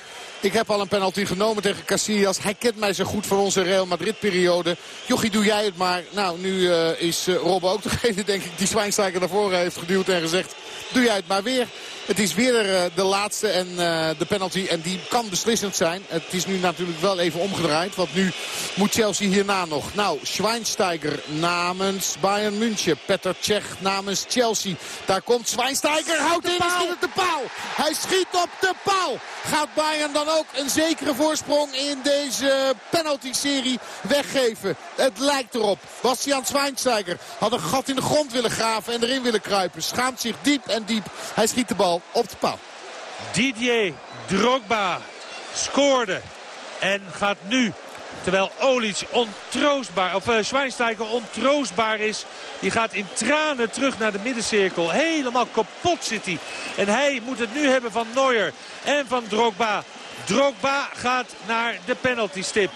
Ik heb al een penalty genomen tegen Casillas. Hij kent mij zo goed van onze Real Madrid periode. Jochie, doe jij het maar. Nou, nu uh, is uh, Robben ook *laughs* degene, denk ik, die Schweinsteiger naar voren heeft geduwd en gezegd... Doe jij het maar weer. Het is weer eh, de laatste en uh, de penalty. En die kan beslissend zijn. Het is nu natuurlijk wel even omgedraaid. Want nu moet Chelsea hierna nog. Nou, Schweinsteiger namens Bayern München. Petter Cech namens Chelsea. Daar komt Schweinsteiger. Houdt in, schiet op de paal. Hij schiet op de paal. Gaat Bayern dan ook een zekere voorsprong in deze penalty-serie weggeven. Het lijkt erop. Bastiaan Schweinsteiger had een gat in de grond willen graven en erin willen kruipen. Schaamt zich diep en diep. Hij schiet de bal op de paal. Didier Drogba scoorde en gaat nu Terwijl Olic ontroostbaar, of uh, Schweinsteiger ontroostbaar is. Die gaat in tranen terug naar de middencirkel. Helemaal kapot zit hij. En hij moet het nu hebben van Neuer en van Drogba. Drogba gaat naar de penalty stip.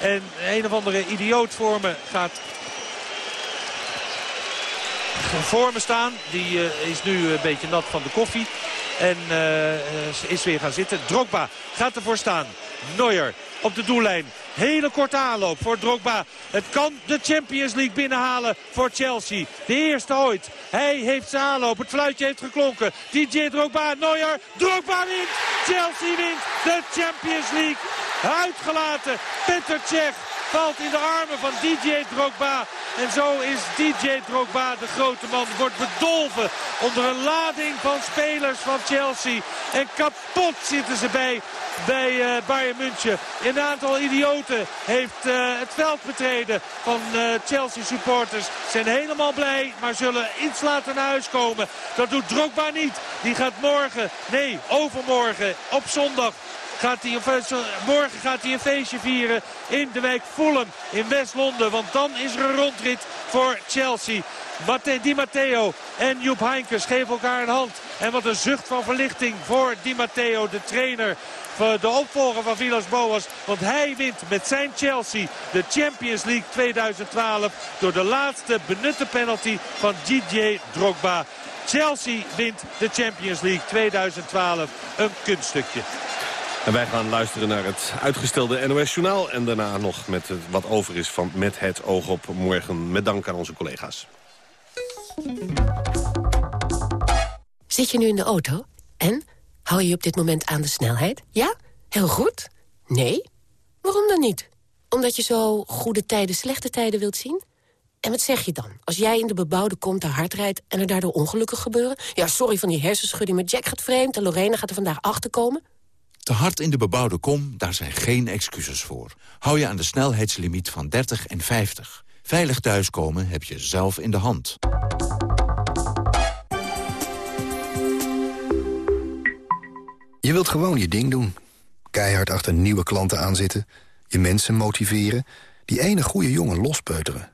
En een of andere idioot voor me gaat voor me staan. Die uh, is nu een beetje nat van de koffie. En uh, is weer gaan zitten. Drogba gaat ervoor staan. Neuer op de doellijn. Hele korte aanloop voor Drogba. Het kan de Champions League binnenhalen voor Chelsea. De eerste ooit. Hij heeft zijn aanloop. Het fluitje heeft geklonken. DJ Drogba, Neuer. Drogba wint. Chelsea wint de Champions League. Uitgelaten. Peter Cech valt in de armen van DJ Drogba. En zo is DJ Drogba, de grote man, wordt bedolven onder een lading van spelers van Chelsea. En kapot zitten ze bij, bij uh, Bayern München. Een aantal idioten heeft uh, het veld betreden van uh, Chelsea supporters. Zijn helemaal blij, maar zullen iets later naar huis komen. Dat doet Drogba niet. Die gaat morgen, nee, overmorgen, op zondag gaat morgen gaat hij een feestje vieren in de wijk Fulham in West-Londen. Want dan is er een rondrit voor Chelsea. Di Matteo en Joep Heinkes geven elkaar een hand. En wat een zucht van verlichting voor Di Matteo, de trainer de opvolger van Villas Boas. Want hij wint met zijn Chelsea de Champions League 2012 door de laatste benutte penalty van DJ Drogba. Chelsea wint de Champions League 2012. Een kunststukje. En wij gaan luisteren naar het uitgestelde NOS-journaal... en daarna nog met wat over is van Met het oog op morgen. Met dank aan onze collega's. Zit je nu in de auto? En? Hou je op dit moment aan de snelheid? Ja? Heel goed? Nee? Waarom dan niet? Omdat je zo goede tijden, slechte tijden wilt zien? En wat zeg je dan? Als jij in de bebouwde kom te hard rijdt en er daardoor ongelukken gebeuren? Ja, sorry van die hersenschudding, maar Jack gaat vreemd en Lorena gaat er vandaag achterkomen. Te hard in de bebouwde kom, daar zijn geen excuses voor. Hou je aan de snelheidslimiet van 30 en 50. Veilig thuiskomen heb je zelf in de hand. Je wilt gewoon je ding doen. Keihard achter nieuwe klanten aanzitten. Je mensen motiveren. Die ene goede jongen lospeuteren.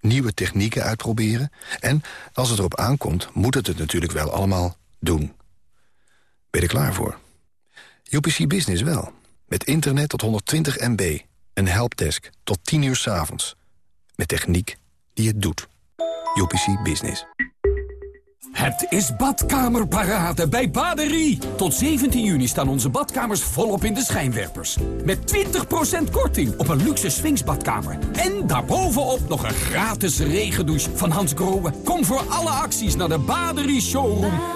Nieuwe technieken uitproberen. En als het erop aankomt, moet het het natuurlijk wel allemaal doen. Ben je er klaar voor? UPC Business wel. Met internet tot 120 MB. Een helpdesk tot 10 uur s avonds. Met techniek die het doet. UPC Business. Het is badkamerparade bij Baderie. Tot 17 juni staan onze badkamers volop in de schijnwerpers. Met 20% korting op een luxe swingsbadkamer. En daarbovenop nog een gratis regendouche van Hans Grohe. Kom voor alle acties naar de Baderie Showroom.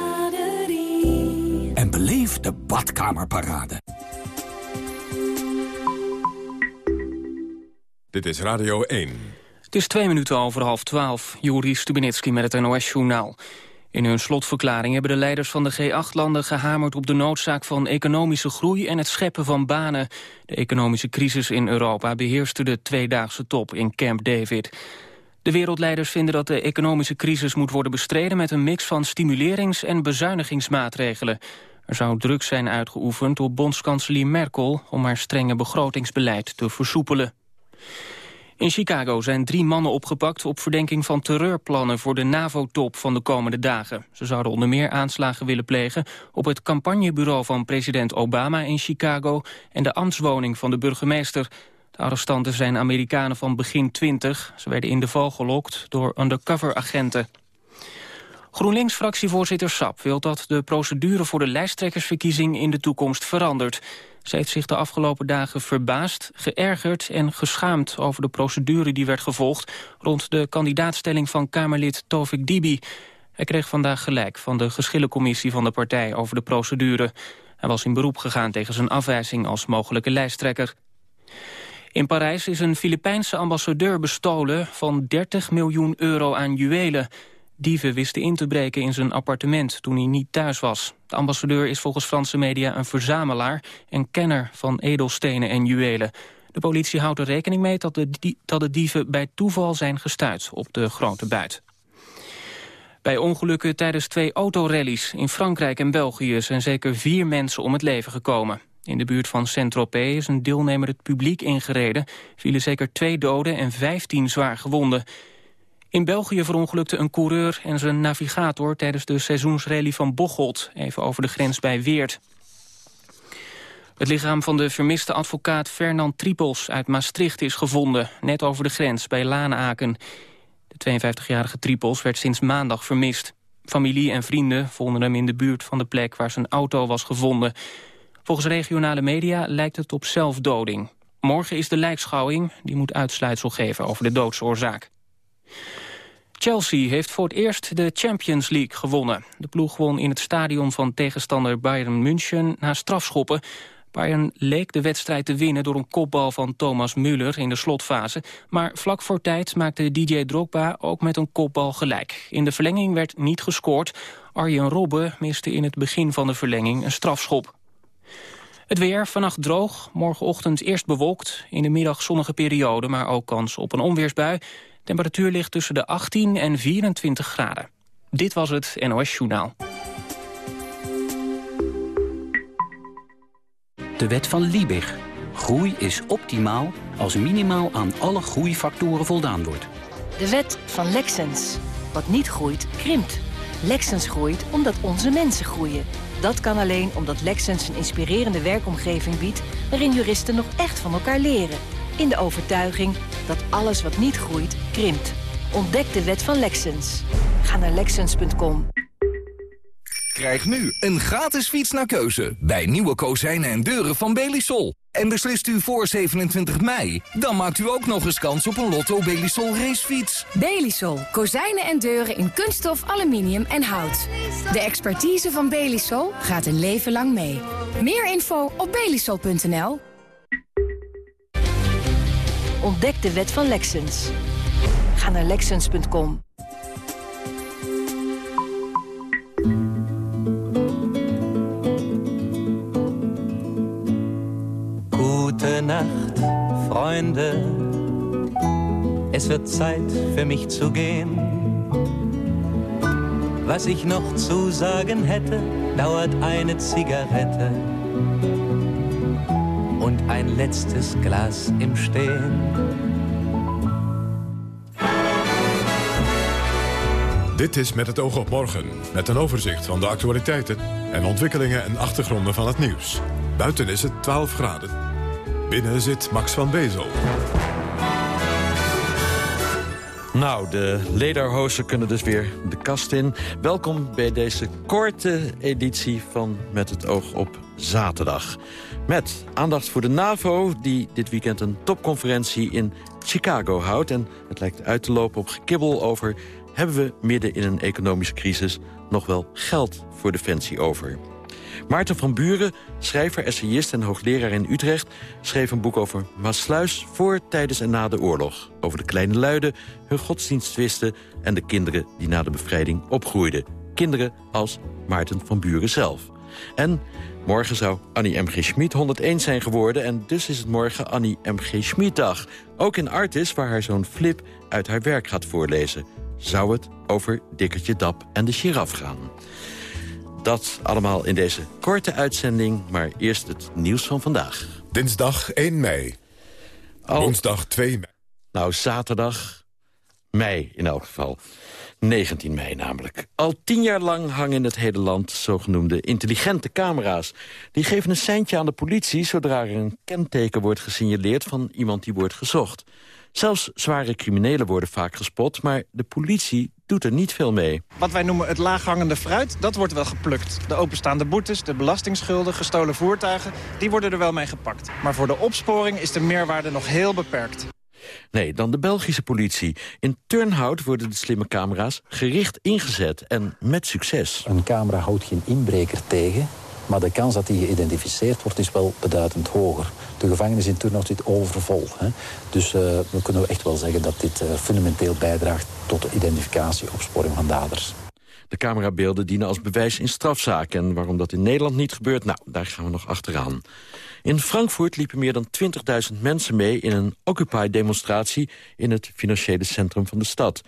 En beleef de badkamerparade. Dit is Radio 1. Het is twee minuten over half twaalf. Juri Stubenitski met het NOS-journaal. In hun slotverklaring hebben de leiders van de G8-landen gehamerd op de noodzaak van economische groei en het scheppen van banen. De economische crisis in Europa beheerste de tweedaagse top in Camp David. De wereldleiders vinden dat de economische crisis moet worden bestreden met een mix van stimulerings- en bezuinigingsmaatregelen. Er zou druk zijn uitgeoefend op bondskanselier Merkel om haar strenge begrotingsbeleid te versoepelen. In Chicago zijn drie mannen opgepakt op verdenking van terreurplannen voor de NAVO-top van de komende dagen. Ze zouden onder meer aanslagen willen plegen op het campagnebureau van president Obama in Chicago en de ambtswoning van de burgemeester. De arrestanten zijn Amerikanen van begin 20. Ze werden in de val gelokt door undercover-agenten. GroenLinks-fractievoorzitter Sap wil dat de procedure voor de lijsttrekkersverkiezing in de toekomst verandert. Ze heeft zich de afgelopen dagen verbaasd, geërgerd en geschaamd over de procedure die werd gevolgd rond de kandidaatstelling van Kamerlid Tovik Dibi. Hij kreeg vandaag gelijk van de geschillencommissie van de partij over de procedure. Hij was in beroep gegaan tegen zijn afwijzing als mogelijke lijsttrekker. In Parijs is een Filipijnse ambassadeur bestolen van 30 miljoen euro aan juwelen. Dieven wisten in te breken in zijn appartement toen hij niet thuis was. De ambassadeur is volgens Franse media een verzamelaar en kenner van edelstenen en juwelen. De politie houdt er rekening mee dat de, dieven bij toeval zijn gestuurd op de grote buit. Bij ongelukken tijdens twee autorallies in Frankrijk en België... zijn zeker vier mensen om het leven gekomen. In de buurt van Saint-Tropez is een deelnemer het publiek ingereden. Vielen zeker twee doden en vijftien zwaar gewonden. In België verongelukte een coureur en zijn navigator... tijdens de seizoensrally van Bocholt, even over de grens bij Weert. Het lichaam van de vermiste advocaat Fernand Tripels uit Maastricht is gevonden... net over de grens bij Laaneaken. De 52-jarige Tripels werd sinds maandag vermist. Familie en vrienden vonden hem in de buurt van de plek waar zijn auto was gevonden. Volgens regionale media lijkt het op zelfdoding. Morgen is de lijkschouwing, die moet uitsluitsel geven over de doodsoorzaak. Chelsea heeft voor het eerst de Champions League gewonnen. De ploeg won in het stadion van tegenstander Bayern München na strafschoppen. Bayern leek de wedstrijd te winnen door een kopbal van Thomas Müller in de slotfase. Maar vlak voor tijd maakte DJ Drogba ook met een kopbal gelijk. In de verlenging werd niet gescoord. Arjen Robben miste in het begin van de verlenging een strafschop. Het weer, vannacht droog, morgenochtend eerst bewolkt. In de middag zonnige periode, maar ook kans op een onweersbui. Temperatuur ligt tussen de 18 en 24 graden. Dit was het NOS Journaal. De wet van Liebig. Groei is optimaal als minimaal aan alle groeifactoren voldaan wordt. De wet van Lexens. Wat niet groeit, krimpt. Lexens groeit omdat onze mensen groeien. Dat kan alleen omdat Lexens een inspirerende werkomgeving biedt... waarin juristen nog echt van elkaar leren. In de overtuiging dat alles wat niet groeit, krimpt. Ontdek de wet van Lexens. Ga naar Lexens.com. Krijg nu een gratis fiets naar keuze bij nieuwe kozijnen en deuren van Belisol. En beslist u voor 27 mei, dan maakt u ook nog eens kans op een Lotto Belisol racefiets. Belisol. Kozijnen en deuren in kunststof, aluminium en hout. De expertise van Belisol gaat een leven lang mee. Meer info op belisol.nl. Ontdek de wet van Lexens. Ga naar Lexens.com. Gute Nacht, Freunde. Es wird Zeit für mich zu gehen. Was ich noch zu sagen hätte, dauert eine Zigarette und ein letztes Glas im Stehen. Dit is Met het oog op morgen, met een overzicht van de actualiteiten... en ontwikkelingen en achtergronden van het nieuws. Buiten is het 12 graden. Binnen zit Max van Bezel. Nou, de lederhozen kunnen dus weer de kast in. Welkom bij deze korte editie van Met het oog op zaterdag. Met aandacht voor de NAVO, die dit weekend een topconferentie in Chicago houdt. En het lijkt uit te lopen op gekibbel over... hebben we midden in een economische crisis nog wel geld voor defensie over? Maarten van Buren, schrijver, essayist en hoogleraar in Utrecht... schreef een boek over Maasluis voor, tijdens en na de oorlog. Over de kleine luiden, hun godsdiensttwisten... en de kinderen die na de bevrijding opgroeiden. Kinderen als Maarten van Buren zelf. En morgen zou Annie M.G. Schmid 101 zijn geworden... en dus is het morgen Annie M.G. Schmid-dag. Ook in Artis, waar haar zoon Flip uit haar werk gaat voorlezen... zou het over Dikkertje Dap en de giraf gaan. Dat allemaal in deze korte uitzending, maar eerst het nieuws van vandaag. Dinsdag 1 mei. Woensdag 2 mei. Nou, zaterdag, mei in elk geval. 19 mei namelijk. Al tien jaar lang hangen in het hele land zogenoemde intelligente camera's. Die geven een seintje aan de politie zodra er een kenteken wordt gesignaleerd van iemand die wordt gezocht. Zelfs zware criminelen worden vaak gespot, maar de politie doet er niet veel mee. Wat wij noemen het laaghangende fruit, dat wordt wel geplukt. De openstaande boetes, de belastingsschulden, gestolen voertuigen... die worden er wel mee gepakt. Maar voor de opsporing is de meerwaarde nog heel beperkt. Nee, dan de Belgische politie. In Turnhout worden de slimme camera's gericht ingezet en met succes. Een camera houdt geen inbreker tegen, Maar de kans dat die geïdentificeerd wordt is wel beduidend hoger. De gevangenis in Turnhout zit overvol. Hè. Dus uh, we kunnen echt wel zeggen dat dit uh, fundamenteel bijdraagt tot de identificatie en opsporing van daders. De camerabeelden dienen als bewijs in strafzaken. En waarom dat in Nederland niet gebeurt, nou, daar gaan we nog achteraan. In Frankfurt liepen meer dan 20.000 mensen mee in een Occupy-demonstratie in het financiële centrum van de stad.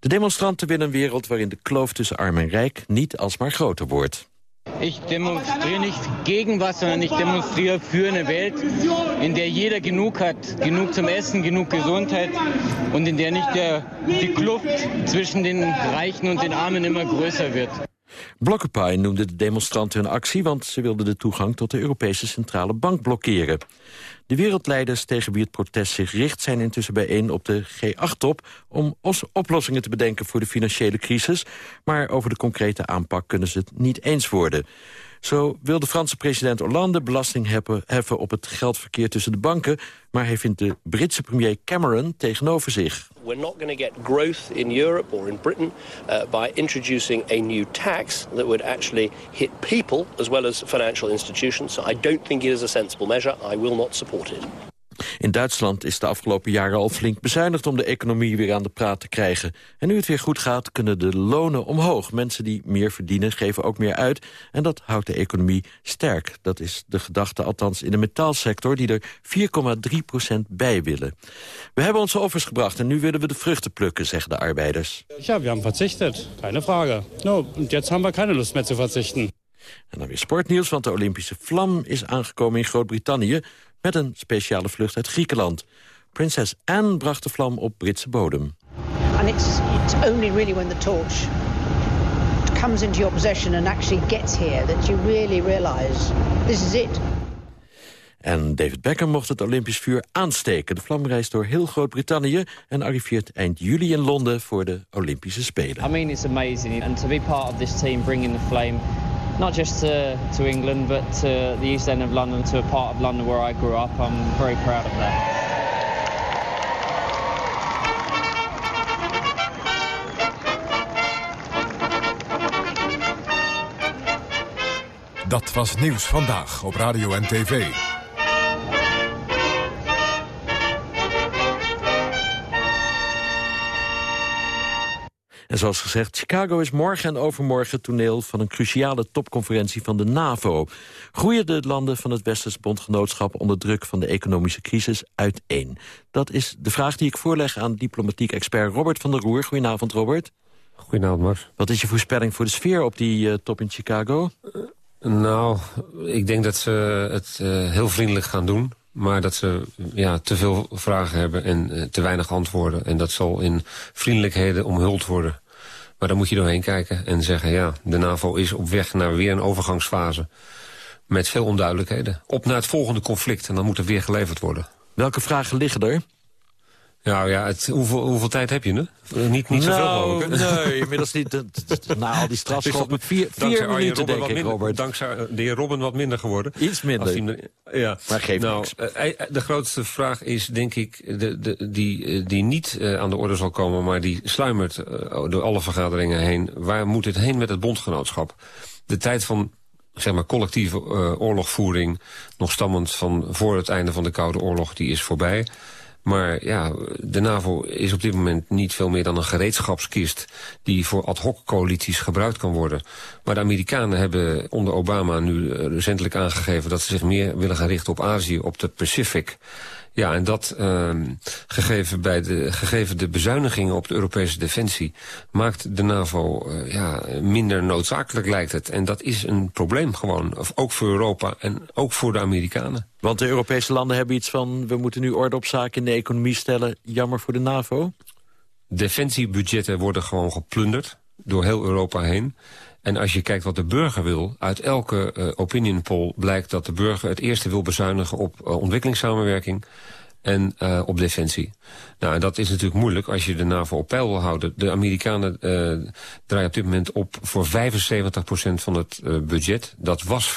De demonstranten willen een wereld waarin de kloof tussen arm en rijk niet alsmaar groter wordt. Ich demonstriere nicht gegen was, sondern ich demonstriere für eine Welt, in der jeder genug hat. Genug zum Essen, genug Gesundheit und in der nicht der, die Kluft zwischen den Reichen und den Armen immer größer wird. Blockupy noemde de demonstranten hun actie... want ze wilden de toegang tot de Europese Centrale Bank blokkeren. De wereldleiders tegen wie het protest zich richt... zijn intussen bijeen op de G8-top... om oplossingen te bedenken voor de financiële crisis. Maar over de concrete aanpak kunnen ze het niet eens worden. Zo wil de Franse president Hollande belasting heffen op het geldverkeer tussen de banken, maar hij vindt de Britse premier Cameron tegenover zich. We're not going to get growth in Europe or in Britain uh, by introducing a new tax that would actually hit people as well as financial institutions. So I don't think it is a sensible measure. I will not support it. In Duitsland is de afgelopen jaren al flink bezuinigd om de economie weer aan de praat te krijgen. En nu het weer goed gaat, kunnen de lonen omhoog. Mensen die meer verdienen geven ook meer uit. En dat houdt de economie sterk. Dat is de gedachte althans in de metaalsector, die er 4,3% bij willen. We hebben onze offers gebracht en nu willen we de vruchten plukken, zeggen de arbeiders. Ja, we hebben verzichtet, keine Frage. Nou, en jetzt hebben we keine lust meer te verzichten. En dan weer sportnieuws, want de Olympische vlam is aangekomen in Groot-Brittannië met een speciale vlucht uit Griekenland. Prinses Anne bracht de vlam op Britse bodem. And it's, it's only really when the torch comes into your possession and actually gets here that you really realize this is it. En David Beckham mocht het Olympisch vuur aansteken. De vlam reist door heel Groot-Brittannië en arriveert eind juli in Londen voor de Olympische Spelen. I mean, it's amazing. And to be part of this team bringing the flame not just to, to England, but to the East End of London, to a part of London where I grew up. I'm very proud of that. Dat was Nieuws Vandaag op Radio en TV. En zoals gezegd, Chicago is morgen en overmorgen toneel... van een cruciale topconferentie van de NAVO. Groeien de landen van het Westers bondgenootschap... onder druk van de economische crisis uiteen? Dat is de vraag die ik voorleg aan diplomatiek expert Robert van der Roer. Goedenavond, Robert. Goedenavond, Max. Wat is je voorspelling voor de sfeer op die uh, top in Chicago? Uh, nou, ik denk dat ze het uh, heel vriendelijk gaan doen. Maar dat ze ja, te veel vragen hebben en te weinig antwoorden. En dat zal in vriendelijkheden omhuld worden. Maar dan moet je doorheen kijken en zeggen... ja, de NAVO is op weg naar weer een overgangsfase... met veel onduidelijkheden. Op naar het volgende conflict en dan moet er weer geleverd worden. Welke vragen liggen er? Nou ja, het, hoeveel, hoeveel tijd heb je nu? Niet, niet zoveel nou, mogelijk. Nee, *laughs* inmiddels niet. Na al die strafschoppen. Vier, vier minuten, denk ik, Robert. Dankzij de heer Robben wat minder geworden. Iets minder. ja. Maar geef nou, niks. De grootste vraag is, denk ik, de, de, die, die niet aan de orde zal komen... maar die sluimert uh, door alle vergaderingen heen. Waar moet het heen met het bondgenootschap? De tijd van zeg maar, collectieve uh, oorlogvoering... nog stammend van voor het einde van de Koude Oorlog, die is voorbij... Maar ja, de NAVO is op dit moment niet veel meer dan een gereedschapskist... die voor ad hoc coalities gebruikt kan worden. Maar de Amerikanen hebben onder Obama nu recentelijk aangegeven... dat ze zich meer willen gaan richten op Azië, op de Pacific... Ja, en dat uh, gegeven, bij de, gegeven de bezuinigingen op de Europese defensie... maakt de NAVO uh, ja, minder noodzakelijk, lijkt het. En dat is een probleem gewoon, ook voor Europa en ook voor de Amerikanen. Want de Europese landen hebben iets van... we moeten nu orde op zaken in de economie stellen, jammer voor de NAVO? Defensiebudgetten worden gewoon geplunderd door heel Europa heen. En als je kijkt wat de burger wil, uit elke uh, opinion poll blijkt dat de burger het eerste wil bezuinigen op uh, ontwikkelingssamenwerking en uh, op defensie. Nou, en dat is natuurlijk moeilijk als je de NAVO op peil wil houden. De Amerikanen uh, draaien op dit moment op voor 75% van het uh, budget. Dat was 50%.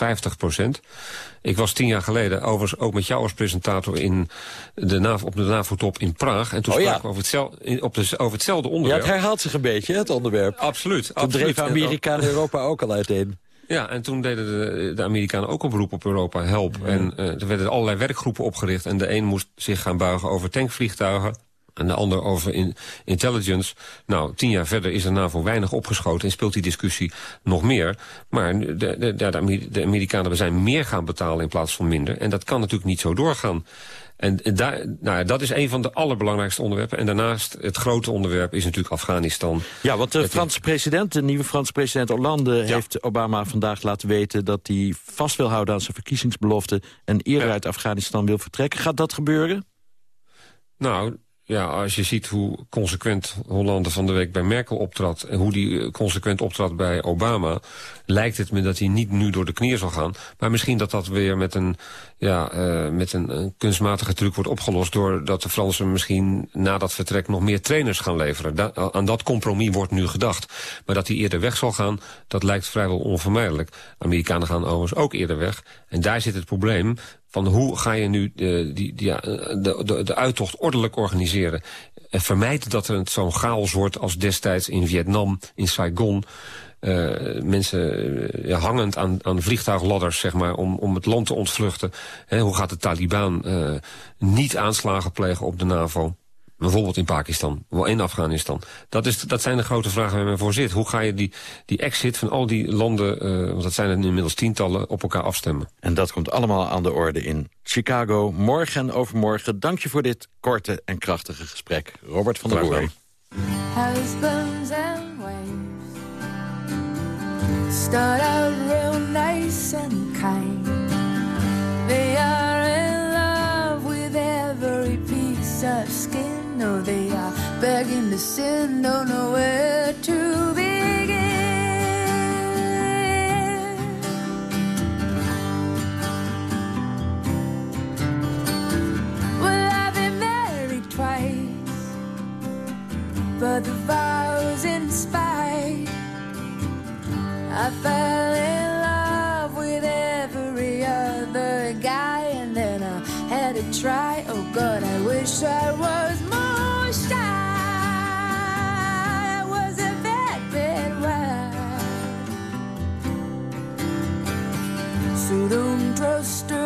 Ik was tien jaar geleden overigens ook met jou als presentator in de NAVO, op de NAVO-top in Praag. En toen oh, spraken we over hetzelfde, op de, over hetzelfde onderwerp. Ja, het herhaalt zich een beetje, het onderwerp. Absoluut. Toen absoluut. dreef Amerika en Europa ook al uiteen. Ja, en toen deden de, de Amerikanen ook een beroep op Europa, help. En uh, er werden allerlei werkgroepen opgericht. En de een moest zich gaan buigen over tankvliegtuigen en de ander over in intelligence. Nou, tien jaar verder is er NAVO weinig opgeschoten... en speelt die discussie nog meer. Maar de, de, de, de Amerikanen zijn meer gaan betalen in plaats van minder. En dat kan natuurlijk niet zo doorgaan. En daar, nou, dat is een van de allerbelangrijkste onderwerpen. En daarnaast, het grote onderwerp is natuurlijk Afghanistan. Ja, want de Franse president, de nieuwe Franse president Hollande... heeft Obama vandaag laten weten dat hij vast wil houden aan zijn verkiezingsbelofte... en eerder uit Afghanistan wil vertrekken. Gaat dat gebeuren? Nou, ja, als je ziet hoe consequent Hollande van de week bij Merkel optrad... en hoe die eh, consequent optrad bij Obama... lijkt het me dat hij niet nu door de knieën zal gaan. Maar misschien dat dat weer met een, ja, uh, met een, kunstmatige truc wordt opgelost... doordat de Fransen misschien na dat vertrek nog meer trainers gaan leveren. Aan dat compromis wordt nu gedacht. Maar dat hij eerder weg zal gaan, dat lijkt vrijwel onvermijdelijk. Amerikanen gaan overigens ook eerder weg. En daar zit het probleem van hoe ga je nu de, die, die, de, de, de uittocht ordelijk organiseren. En vermijd dat er zo'n chaos wordt als destijds in Vietnam, in Saigon... Uh, mensen uh, hangend aan, aan vliegtuigladders zeg maar, om, om het land te ontvluchten. Hoe gaat de Taliban niet aanslagen plegen op de NAVO? Bijvoorbeeld in Pakistan, wel in Afghanistan. Dat, is, dat zijn de grote vragen waar men voor zit. Hoe ga je die, die exit van al die landen, uh, want dat zijn er inmiddels tientallen, op elkaar afstemmen? En dat komt allemaal aan de orde in Chicago. Morgen en overmorgen. Dank je voor dit korte en krachtige gesprek. Robert van der Boer. Husbands and wives Start out real nice and kind They are in love with every piece of skin know they are to sin, don't know where to begin. Well, I've been married twice, but the vows in spite, I fell in love with every other guy, and then I had to try. Oh God, I wish I was a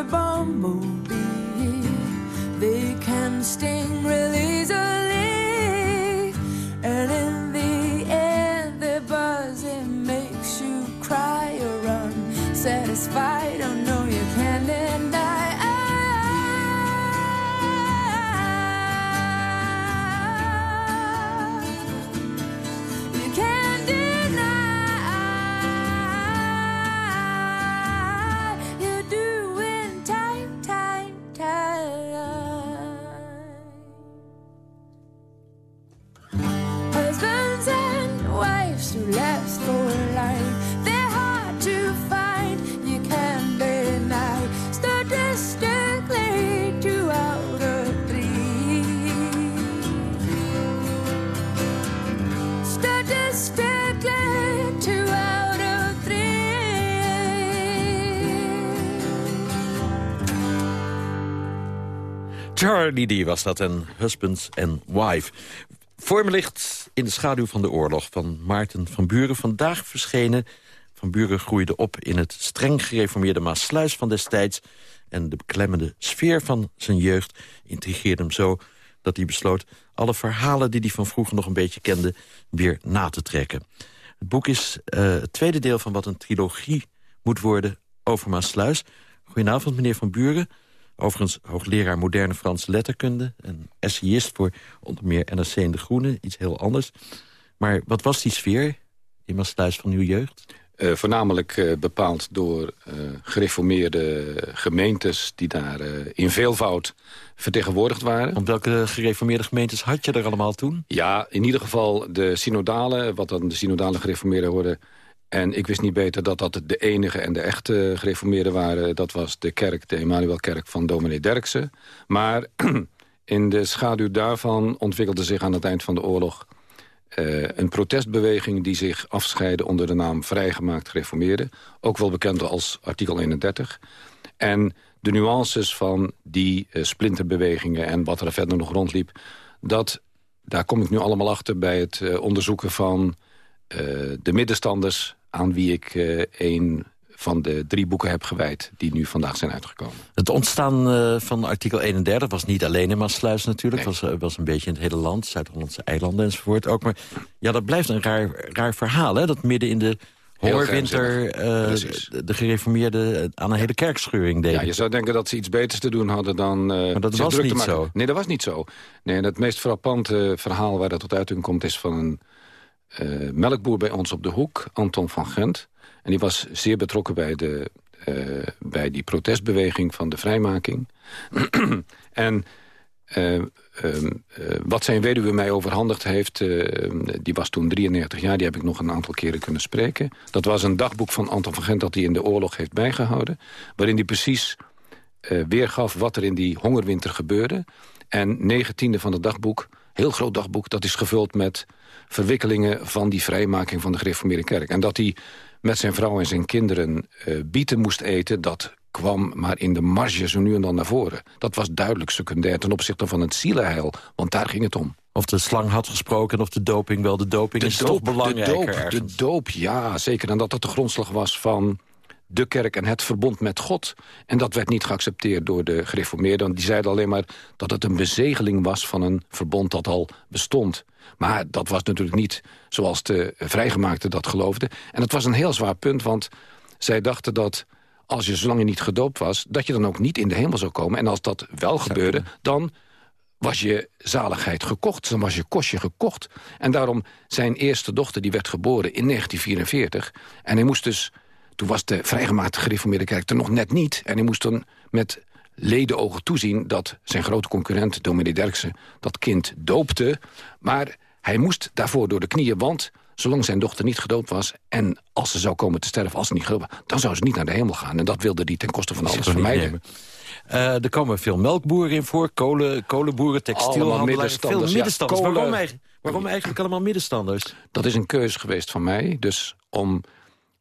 bumblebee. They can sting real easily. And in the end, their buzzing makes you cry or unsatisfied. Charlie D was dat, en Husbands and Wife. Voor me ligt in de schaduw van de oorlog van Maarten van Buren. Vandaag verschenen. Van Buren groeide op in het streng gereformeerde Maasluis van destijds. En de beklemmende sfeer van zijn jeugd intrigeerde hem zo... dat hij besloot alle verhalen die hij van vroeger nog een beetje kende... weer na te trekken. Het boek is eh, het tweede deel van wat een trilogie moet worden over Maasluis. Goedenavond, meneer Van Buren. Overigens hoogleraar moderne Franse letterkunde... en essayist voor onder meer NRC en De Groene, iets heel anders. Maar wat was die sfeer in Maasluis van uw jeugd? Uh, voornamelijk uh, bepaald door uh, gereformeerde gemeentes... die daar in veelvoud vertegenwoordigd waren. Om welke gereformeerde gemeentes had je er allemaal toen? Ja, in ieder geval de synodale, wat dan de synodale gereformeerden hoorden... En ik wist niet beter dat dat de enige en de echte gereformeerden waren. Dat was de kerk, de Emmanuelkerk van dominee Derksen. Maar *clears throat* in de schaduw daarvan ontwikkelde zich aan het eind van de oorlog... Uh, een protestbeweging die zich afscheidde onder de naam Vrijgemaakt Gereformeerden. Ook wel bekend als artikel 31. En de nuances van die uh, splinterbewegingen en wat er verder nog rondliep... Dat, daar kom ik nu allemaal achter bij het uh, onderzoeken van de middenstanders aan wie ik uh, een van de drie boeken heb gewijd... die nu vandaag zijn uitgekomen. Het ontstaan uh, van artikel 31 was niet alleen in Maasluis natuurlijk. Het was, was een beetje in het hele land, Zuid-Hollandse eilanden enzovoort ook. Maar ja, dat blijft een raar, raar verhaal, hè? Dat midden in de hoorwinter uh, de gereformeerden aan een hele kerkscheuring deden. Ja, je zou denken dat ze iets beters te doen hadden dan... Uh, maar dat was niet zo. Nee, dat was niet zo. Nee, en het meest frappante verhaal waar dat tot uiting komt... is van een uh, melkboer bij ons op de hoek, Anton van Gent. En die was zeer betrokken bij, de, bij die protestbeweging van de vrijmaking. *clears throat* en... Uh, wat zijn weduwe mij overhandigd heeft, die was toen 93 jaar... die heb ik nog een aantal keren kunnen spreken. Dat was een dagboek van Anton van Gent dat hij in de oorlog heeft bijgehouden... waarin hij precies weergaf wat er in die hongerwinter gebeurde. En negentiende van het dagboek, heel groot dagboek... dat is gevuld met verwikkelingen van die vrijmaking van de gereformeerde kerk. En dat hij met zijn vrouw en zijn kinderen bieten moest eten... dat kwam maar in de marge zo nu en dan naar voren. Dat was duidelijk secundair ten opzichte van het zielenheil. Want daar ging het om. Of de slang had gesproken of de doping wel. De doping is toch belangrijker de doop, De doop, ja, zeker. En dat dat de grondslag was van de kerk en het verbond met God. En dat werd niet geaccepteerd door de gereformeerden. Die zeiden alleen maar dat het een bezegeling was van een verbond dat al bestond. Maar dat was natuurlijk niet zoals de vrijgemaakten dat geloofden. En het was een heel zwaar punt, want zij dachten dat als je zolang je niet gedoopt was... dat je dan ook niet in de hemel zou komen. En als dat wel gebeurde, dan was je zaligheid gekocht. Dan was je kostje gekocht. En daarom zijn eerste dochter, die werd geboren in 1944. En hij moest dus... Toen was de vrijgemaakte gereformeerde kerk er nog net niet. En hij moest dan met ledenogen toezien... dat zijn grote concurrent, dominee Derksen, dat kind doopte. Maar hij moest daarvoor door de knieën, want zolang zijn dochter niet gedoopt was... en als ze zou komen te sterven als ze niet gedoopt dan zou ze niet naar de hemel gaan. En dat wilde hij ten koste van alles vermijden. Uh, er komen veel melkboeren in voor, kolen, kolenboeren, textielhandelaars, veel middenstanders. Ja, waarom, eigenlijk, waarom eigenlijk allemaal middenstanders? Dat is een keuze geweest van mij. Dus om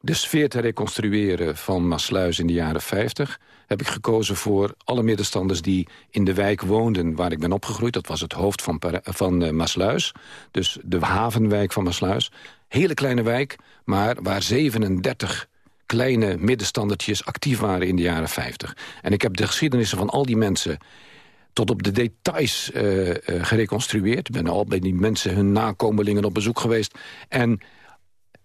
de sfeer te reconstrueren van Maasluis in de jaren 50... heb ik gekozen voor alle middenstanders die in de wijk woonden... waar ik ben opgegroeid. Dat was het hoofd van, van uh, Maasluis. Dus de havenwijk van Maasluis. Hele kleine wijk, maar waar 37 kleine middenstandertjes actief waren in de jaren 50. En ik heb de geschiedenissen van al die mensen tot op de details uh, uh, gereconstrueerd. Ik ben al bij die mensen, hun nakomelingen op bezoek geweest. En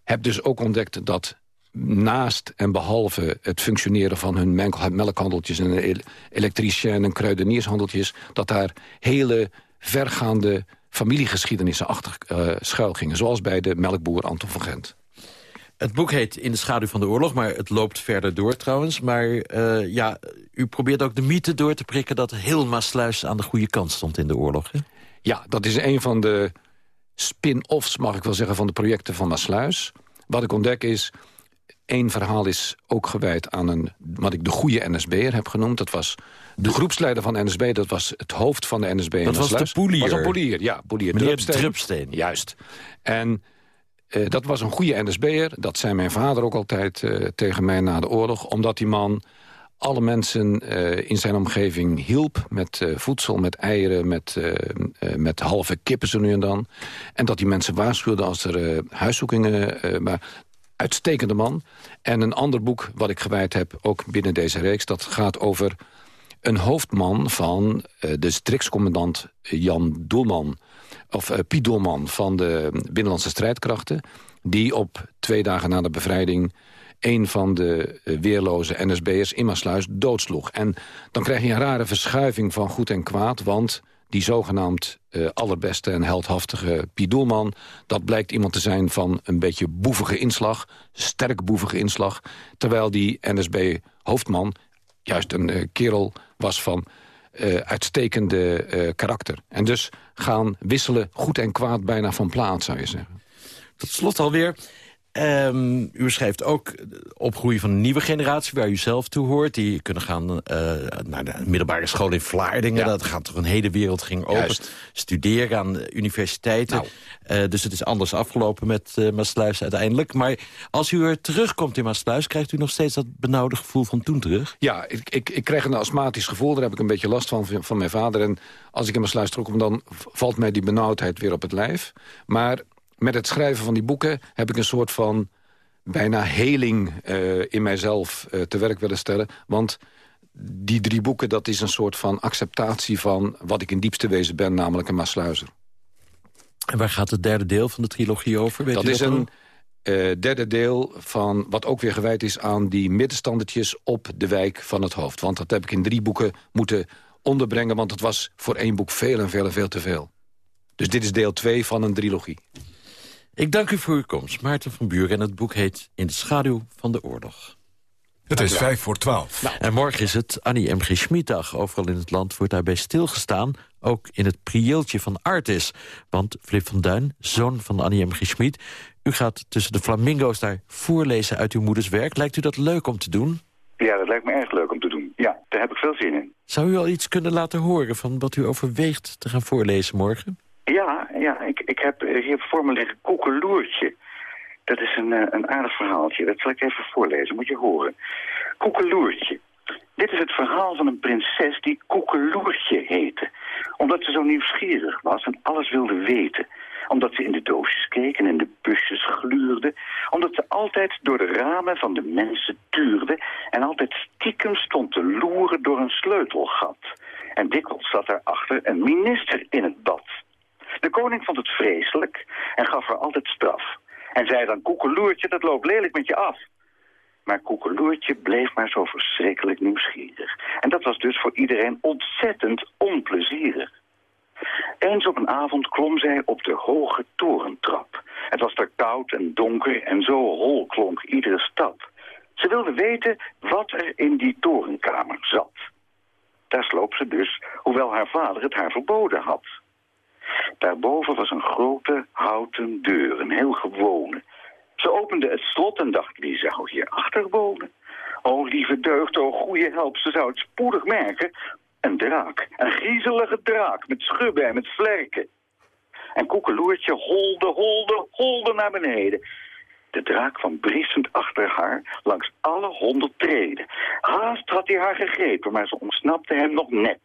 heb dus ook ontdekt dat naast en behalve het functioneren van hun melkhandeltjes... en elektricien en kruideniershandeltjes... dat daar hele vergaande familiegeschiedenissen achter uh, schuil gingen. Zoals bij de melkboer Anton van Gent. Het boek heet In de schaduw van de oorlog, maar het loopt verder door trouwens. Maar uh, ja, u probeert ook de mythe door te prikken... dat heel Maasluis aan de goede kant stond in de oorlog. Hè? Ja, dat is een van de spin-offs, mag ik wel zeggen... van de projecten van Maasluis. Wat ik ontdek is Eén verhaal is ook gewijd aan een, wat ik de goede NSB'er heb genoemd. Dat was de groepsleider van NSB, dat was het hoofd van de NSB. Dat was de poelier. was een poelier, ja. Poelier Drupsteen. Drupsteen. Juist. En uh, dat was een goede NSB'er. Dat zei mijn vader ook altijd uh, tegen mij na de oorlog. Omdat die man alle mensen uh, in zijn omgeving hielp met voedsel, met eieren, met, met halve kippen zo nu en dan. En dat die mensen waarschuwden als er huiszoekingen... maar uitstekende man. En een ander boek wat ik gewijd heb, ook binnen deze reeks... dat gaat over een hoofdman van uh, de strikscommandant Jan Doelman... of uh, Piet Doelman van de Binnenlandse Strijdkrachten... die op twee dagen na de bevrijding een van de uh, weerloze NSB'ers in Maasluis doodsloeg. En dan krijg je een rare verschuiving van goed en kwaad... want die zogenaamd uh, allerbeste en heldhaftige Piet Doelman... dat blijkt iemand te zijn van een beetje boevige inslag. Sterk boevige inslag. Terwijl die NSB-hoofdman juist een uh, kerel was van uh, uitstekende karakter. En dus gaan wisselen goed en kwaad bijna van plaats, zou je zeggen. Tot slot alweer, Um, u schrijft ook opgroeien van een nieuwe generatie waar u zelf toe hoort. Die kunnen gaan uh, naar de middelbare school in Vlaardingen. Dat gaat toch een hele wereld ging open. Studeren aan universiteiten. Nou. Uh, dus het is anders afgelopen met uh, Maasluis uiteindelijk. Maar als u er terugkomt in Maasluis... krijgt u nog steeds dat benauwde gevoel van toen terug? Ja, ik, ik, ik krijg een astmatisch gevoel. Daar heb ik een beetje last van van mijn vader. En als ik in Maasluis terugkom, dan valt mij die benauwdheid weer op het lijf. Maar met het schrijven van die boeken heb ik een soort van bijna heling eh, in mijzelf uh, te werk willen stellen. Want die drie boeken, dat is een soort van acceptatie van... wat ik in diepste wezen ben, namelijk een Maasluizer. En waar gaat het derde deel van de trilogie over? Weet dat, dat is een uh, derde deel van wat ook weer gewijd is aan die middenstandertjes op de wijk van het hoofd. Want dat heb ik in drie boeken moeten onderbrengen... want het was voor één boek veel en veel en veel te veel. Dus dit is deel 2 van een trilogie. Ik dank u voor uw komst, Maarten van Buren. En het boek heet In de schaduw van de oorlog. Het is vijf voor twaalf. Nou. En morgen is het Annie M. G. Schmiddag. Overal in het land wordt daarbij stilgestaan. Ook in het prieeltje van Artis. Want Flip van Duin, zoon van Annie M. G. Schmid... u gaat tussen de flamingo's daar voorlezen uit uw moeders werk. Lijkt u dat leuk om te doen? Ja, dat lijkt me erg leuk om te doen. Ja, daar heb ik veel zin in. Zou u al iets kunnen laten horen van wat u overweegt te gaan voorlezen morgen? Ja, ja ik, ik heb hier voor me liggen Koekeloertje. Dat is een, eh, een aardig verhaaltje. Dat zal ik even voorlezen, moet je horen. Koekeloertje. Dit is het verhaal van een prinses die Koekeloertje heette. Omdat ze zo nieuwsgierig was en alles wilde weten. Omdat ze in de doosjes keek en in de busjes gluurde. Omdat ze altijd door de ramen van de mensen tuurde... en altijd stiekem stond te loeren door een sleutelgat. En dikwijls zat daarachter een minister in het bad. De koning vond het vreselijk en gaf haar altijd straf. En zei dan, koekeloertje, dat loopt lelijk met je af. Maar koekeloertje bleef maar zo verschrikkelijk nieuwsgierig. En dat was dus voor iedereen ontzettend onplezierig. Eens op een avond klom zij op de hoge torentrap. Het was er koud en donker en zo hol klonk iedere stap. Ze wilde weten wat er in die torenkamer zat. Daar sloop ze dus, hoewel haar vader het haar verboden had. Daarboven was een grote houten deur, een heel gewone. Ze opende het slot en dacht, wie zou hier achter wonen? O, lieve deugd, o, goede help, ze zou het spoedig merken. Een draak, een griezelige draak, met schubben en met vlerken. En Koekeloertje holde, holde, holde naar beneden. De draak kwam briesend achter haar langs alle honderd treden. Haast had hij haar gegrepen, maar ze ontsnapte hem nog net.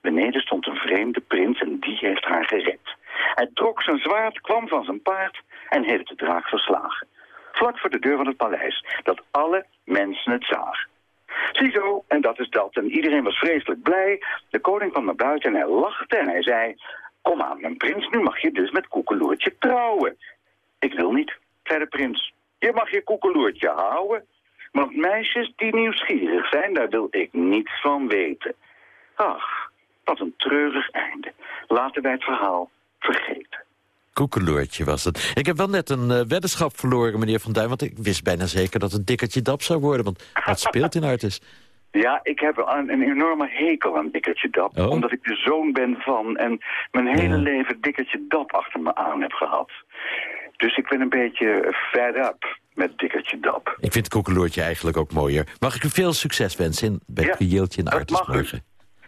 Beneden stond een vreemde prins en die heeft haar gered. Hij trok zijn zwaard, kwam van zijn paard en heeft de draak verslagen. Vlak voor de deur van het paleis, dat alle mensen het zagen. Ziezo, en dat is dat. En iedereen was vreselijk blij. De koning kwam naar buiten en hij lachte en hij zei... Kom aan, mijn prins, nu mag je dus met Koekeloertje trouwen. Ik wil niet, zei de prins. Je mag je Koekeloertje houden. Want meisjes die nieuwsgierig zijn, daar wil ik niets van weten. Ach, wat een treurig einde. Laten wij het verhaal vergeten. Koekeloertje was het. Ik heb wel net een uh, weddenschap verloren, meneer Van Duin... want ik wist bijna zeker dat het dikkertje dap zou worden. Want wat speelt in Artis? *laughs* Ja, ik heb een, een enorme hekel aan Dikkertje Dap. Oh. Omdat ik de zoon ben van en mijn hele leven Dikkertje Dap achter me aan heb gehad. Dus ik ben een beetje fed up met Dikkertje Dap. Ik vind Koekeloertje eigenlijk ook mooier. Mag ik u veel succes wensen in, bij het prieeltje in Artis morgen?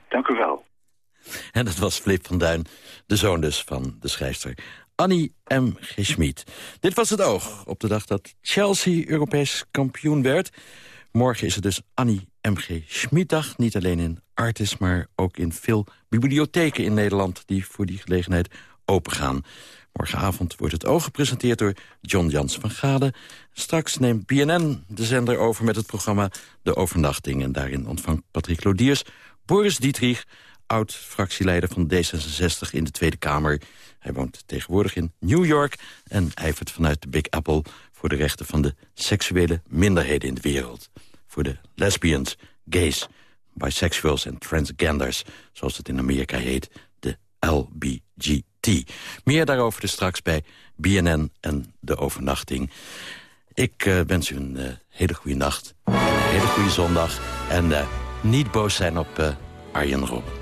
Dank u wel. *laughs* En dat was Flip van Duin, de zoon dus van de schrijfster Annie M. G. Schmid. Dit was het oog op de dag dat Chelsea Europees kampioen werd. Morgen is het dus Annie M. G. Schmiddag. Niet alleen in Artis, maar ook in veel bibliotheken in Nederland... die voor die gelegenheid opengaan. Morgenavond wordt het oog gepresenteerd door John Jans van Gade. Straks neemt BNN de zender over met het programma De Overnachting. En daarin ontvangt Patrick Lodiers Boris Dietrich oud-fractieleider van D66 in de Tweede Kamer. Hij woont tegenwoordig in New York en ijvert vanuit de Big Apple... voor de rechten van de seksuele minderheden in de wereld. Voor de lesbians, gays, bisexuals en transgenders... zoals het in Amerika heet, de LBGT. Meer daarover dus straks bij BNN en de overnachting. Ik uh, wens u een uh, hele goede nacht, een hele goede zondag... en uh, niet boos zijn op Arjen Robben.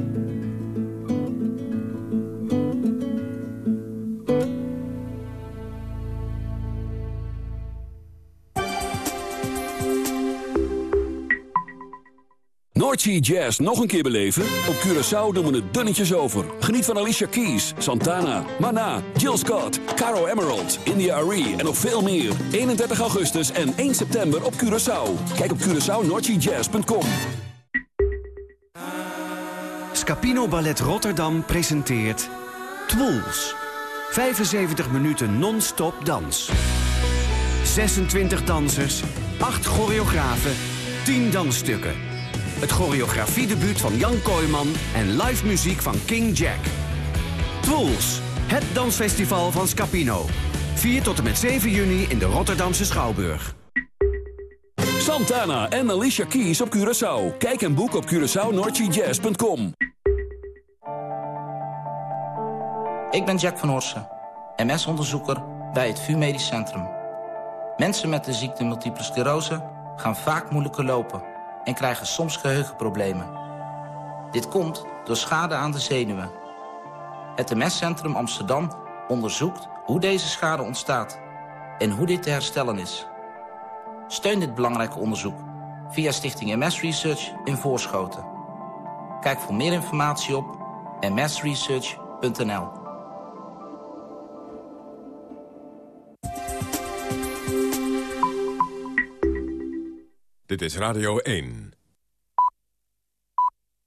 Noordsea Jazz nog een keer beleven? Op Curaçao doen we het dunnetjes over. Geniet van Alicia Keys, Santana, Mana, Jill Scott, Caro Emerald, India Arie en nog veel meer. 31 augustus en 1 september op Curaçao. Kijk op CuraçaoNoordseaJazz.com. Scapino Ballet Rotterdam presenteert Twools. 75 minuten non-stop dans. 26 dansers, 8 choreografen, 10 dansstukken. Het choreografiedebuut van Jan Kooijman en live muziek van King Jack. Twools, het dansfestival van Scapino. 4 tot en met 7 juni in de Rotterdamse Schouwburg. Santana en Alicia Keys op Curaçao. Kijk en boek op CuraçaoNoordseaJazz.com. Ik ben Jack van Horsen, MS-onderzoeker bij het VU Medisch Centrum. Mensen met de ziekte multiple sclerose gaan vaak moeilijker lopen... en krijgen soms geheugenproblemen. Dit komt door schade aan de zenuwen. Het MS-centrum Amsterdam onderzoekt hoe deze schade ontstaat... en hoe dit te herstellen is. Steun dit belangrijke onderzoek via Stichting MS Research in Voorschoten. Kijk voor meer informatie op msresearch.nl. Dit is Radio 1.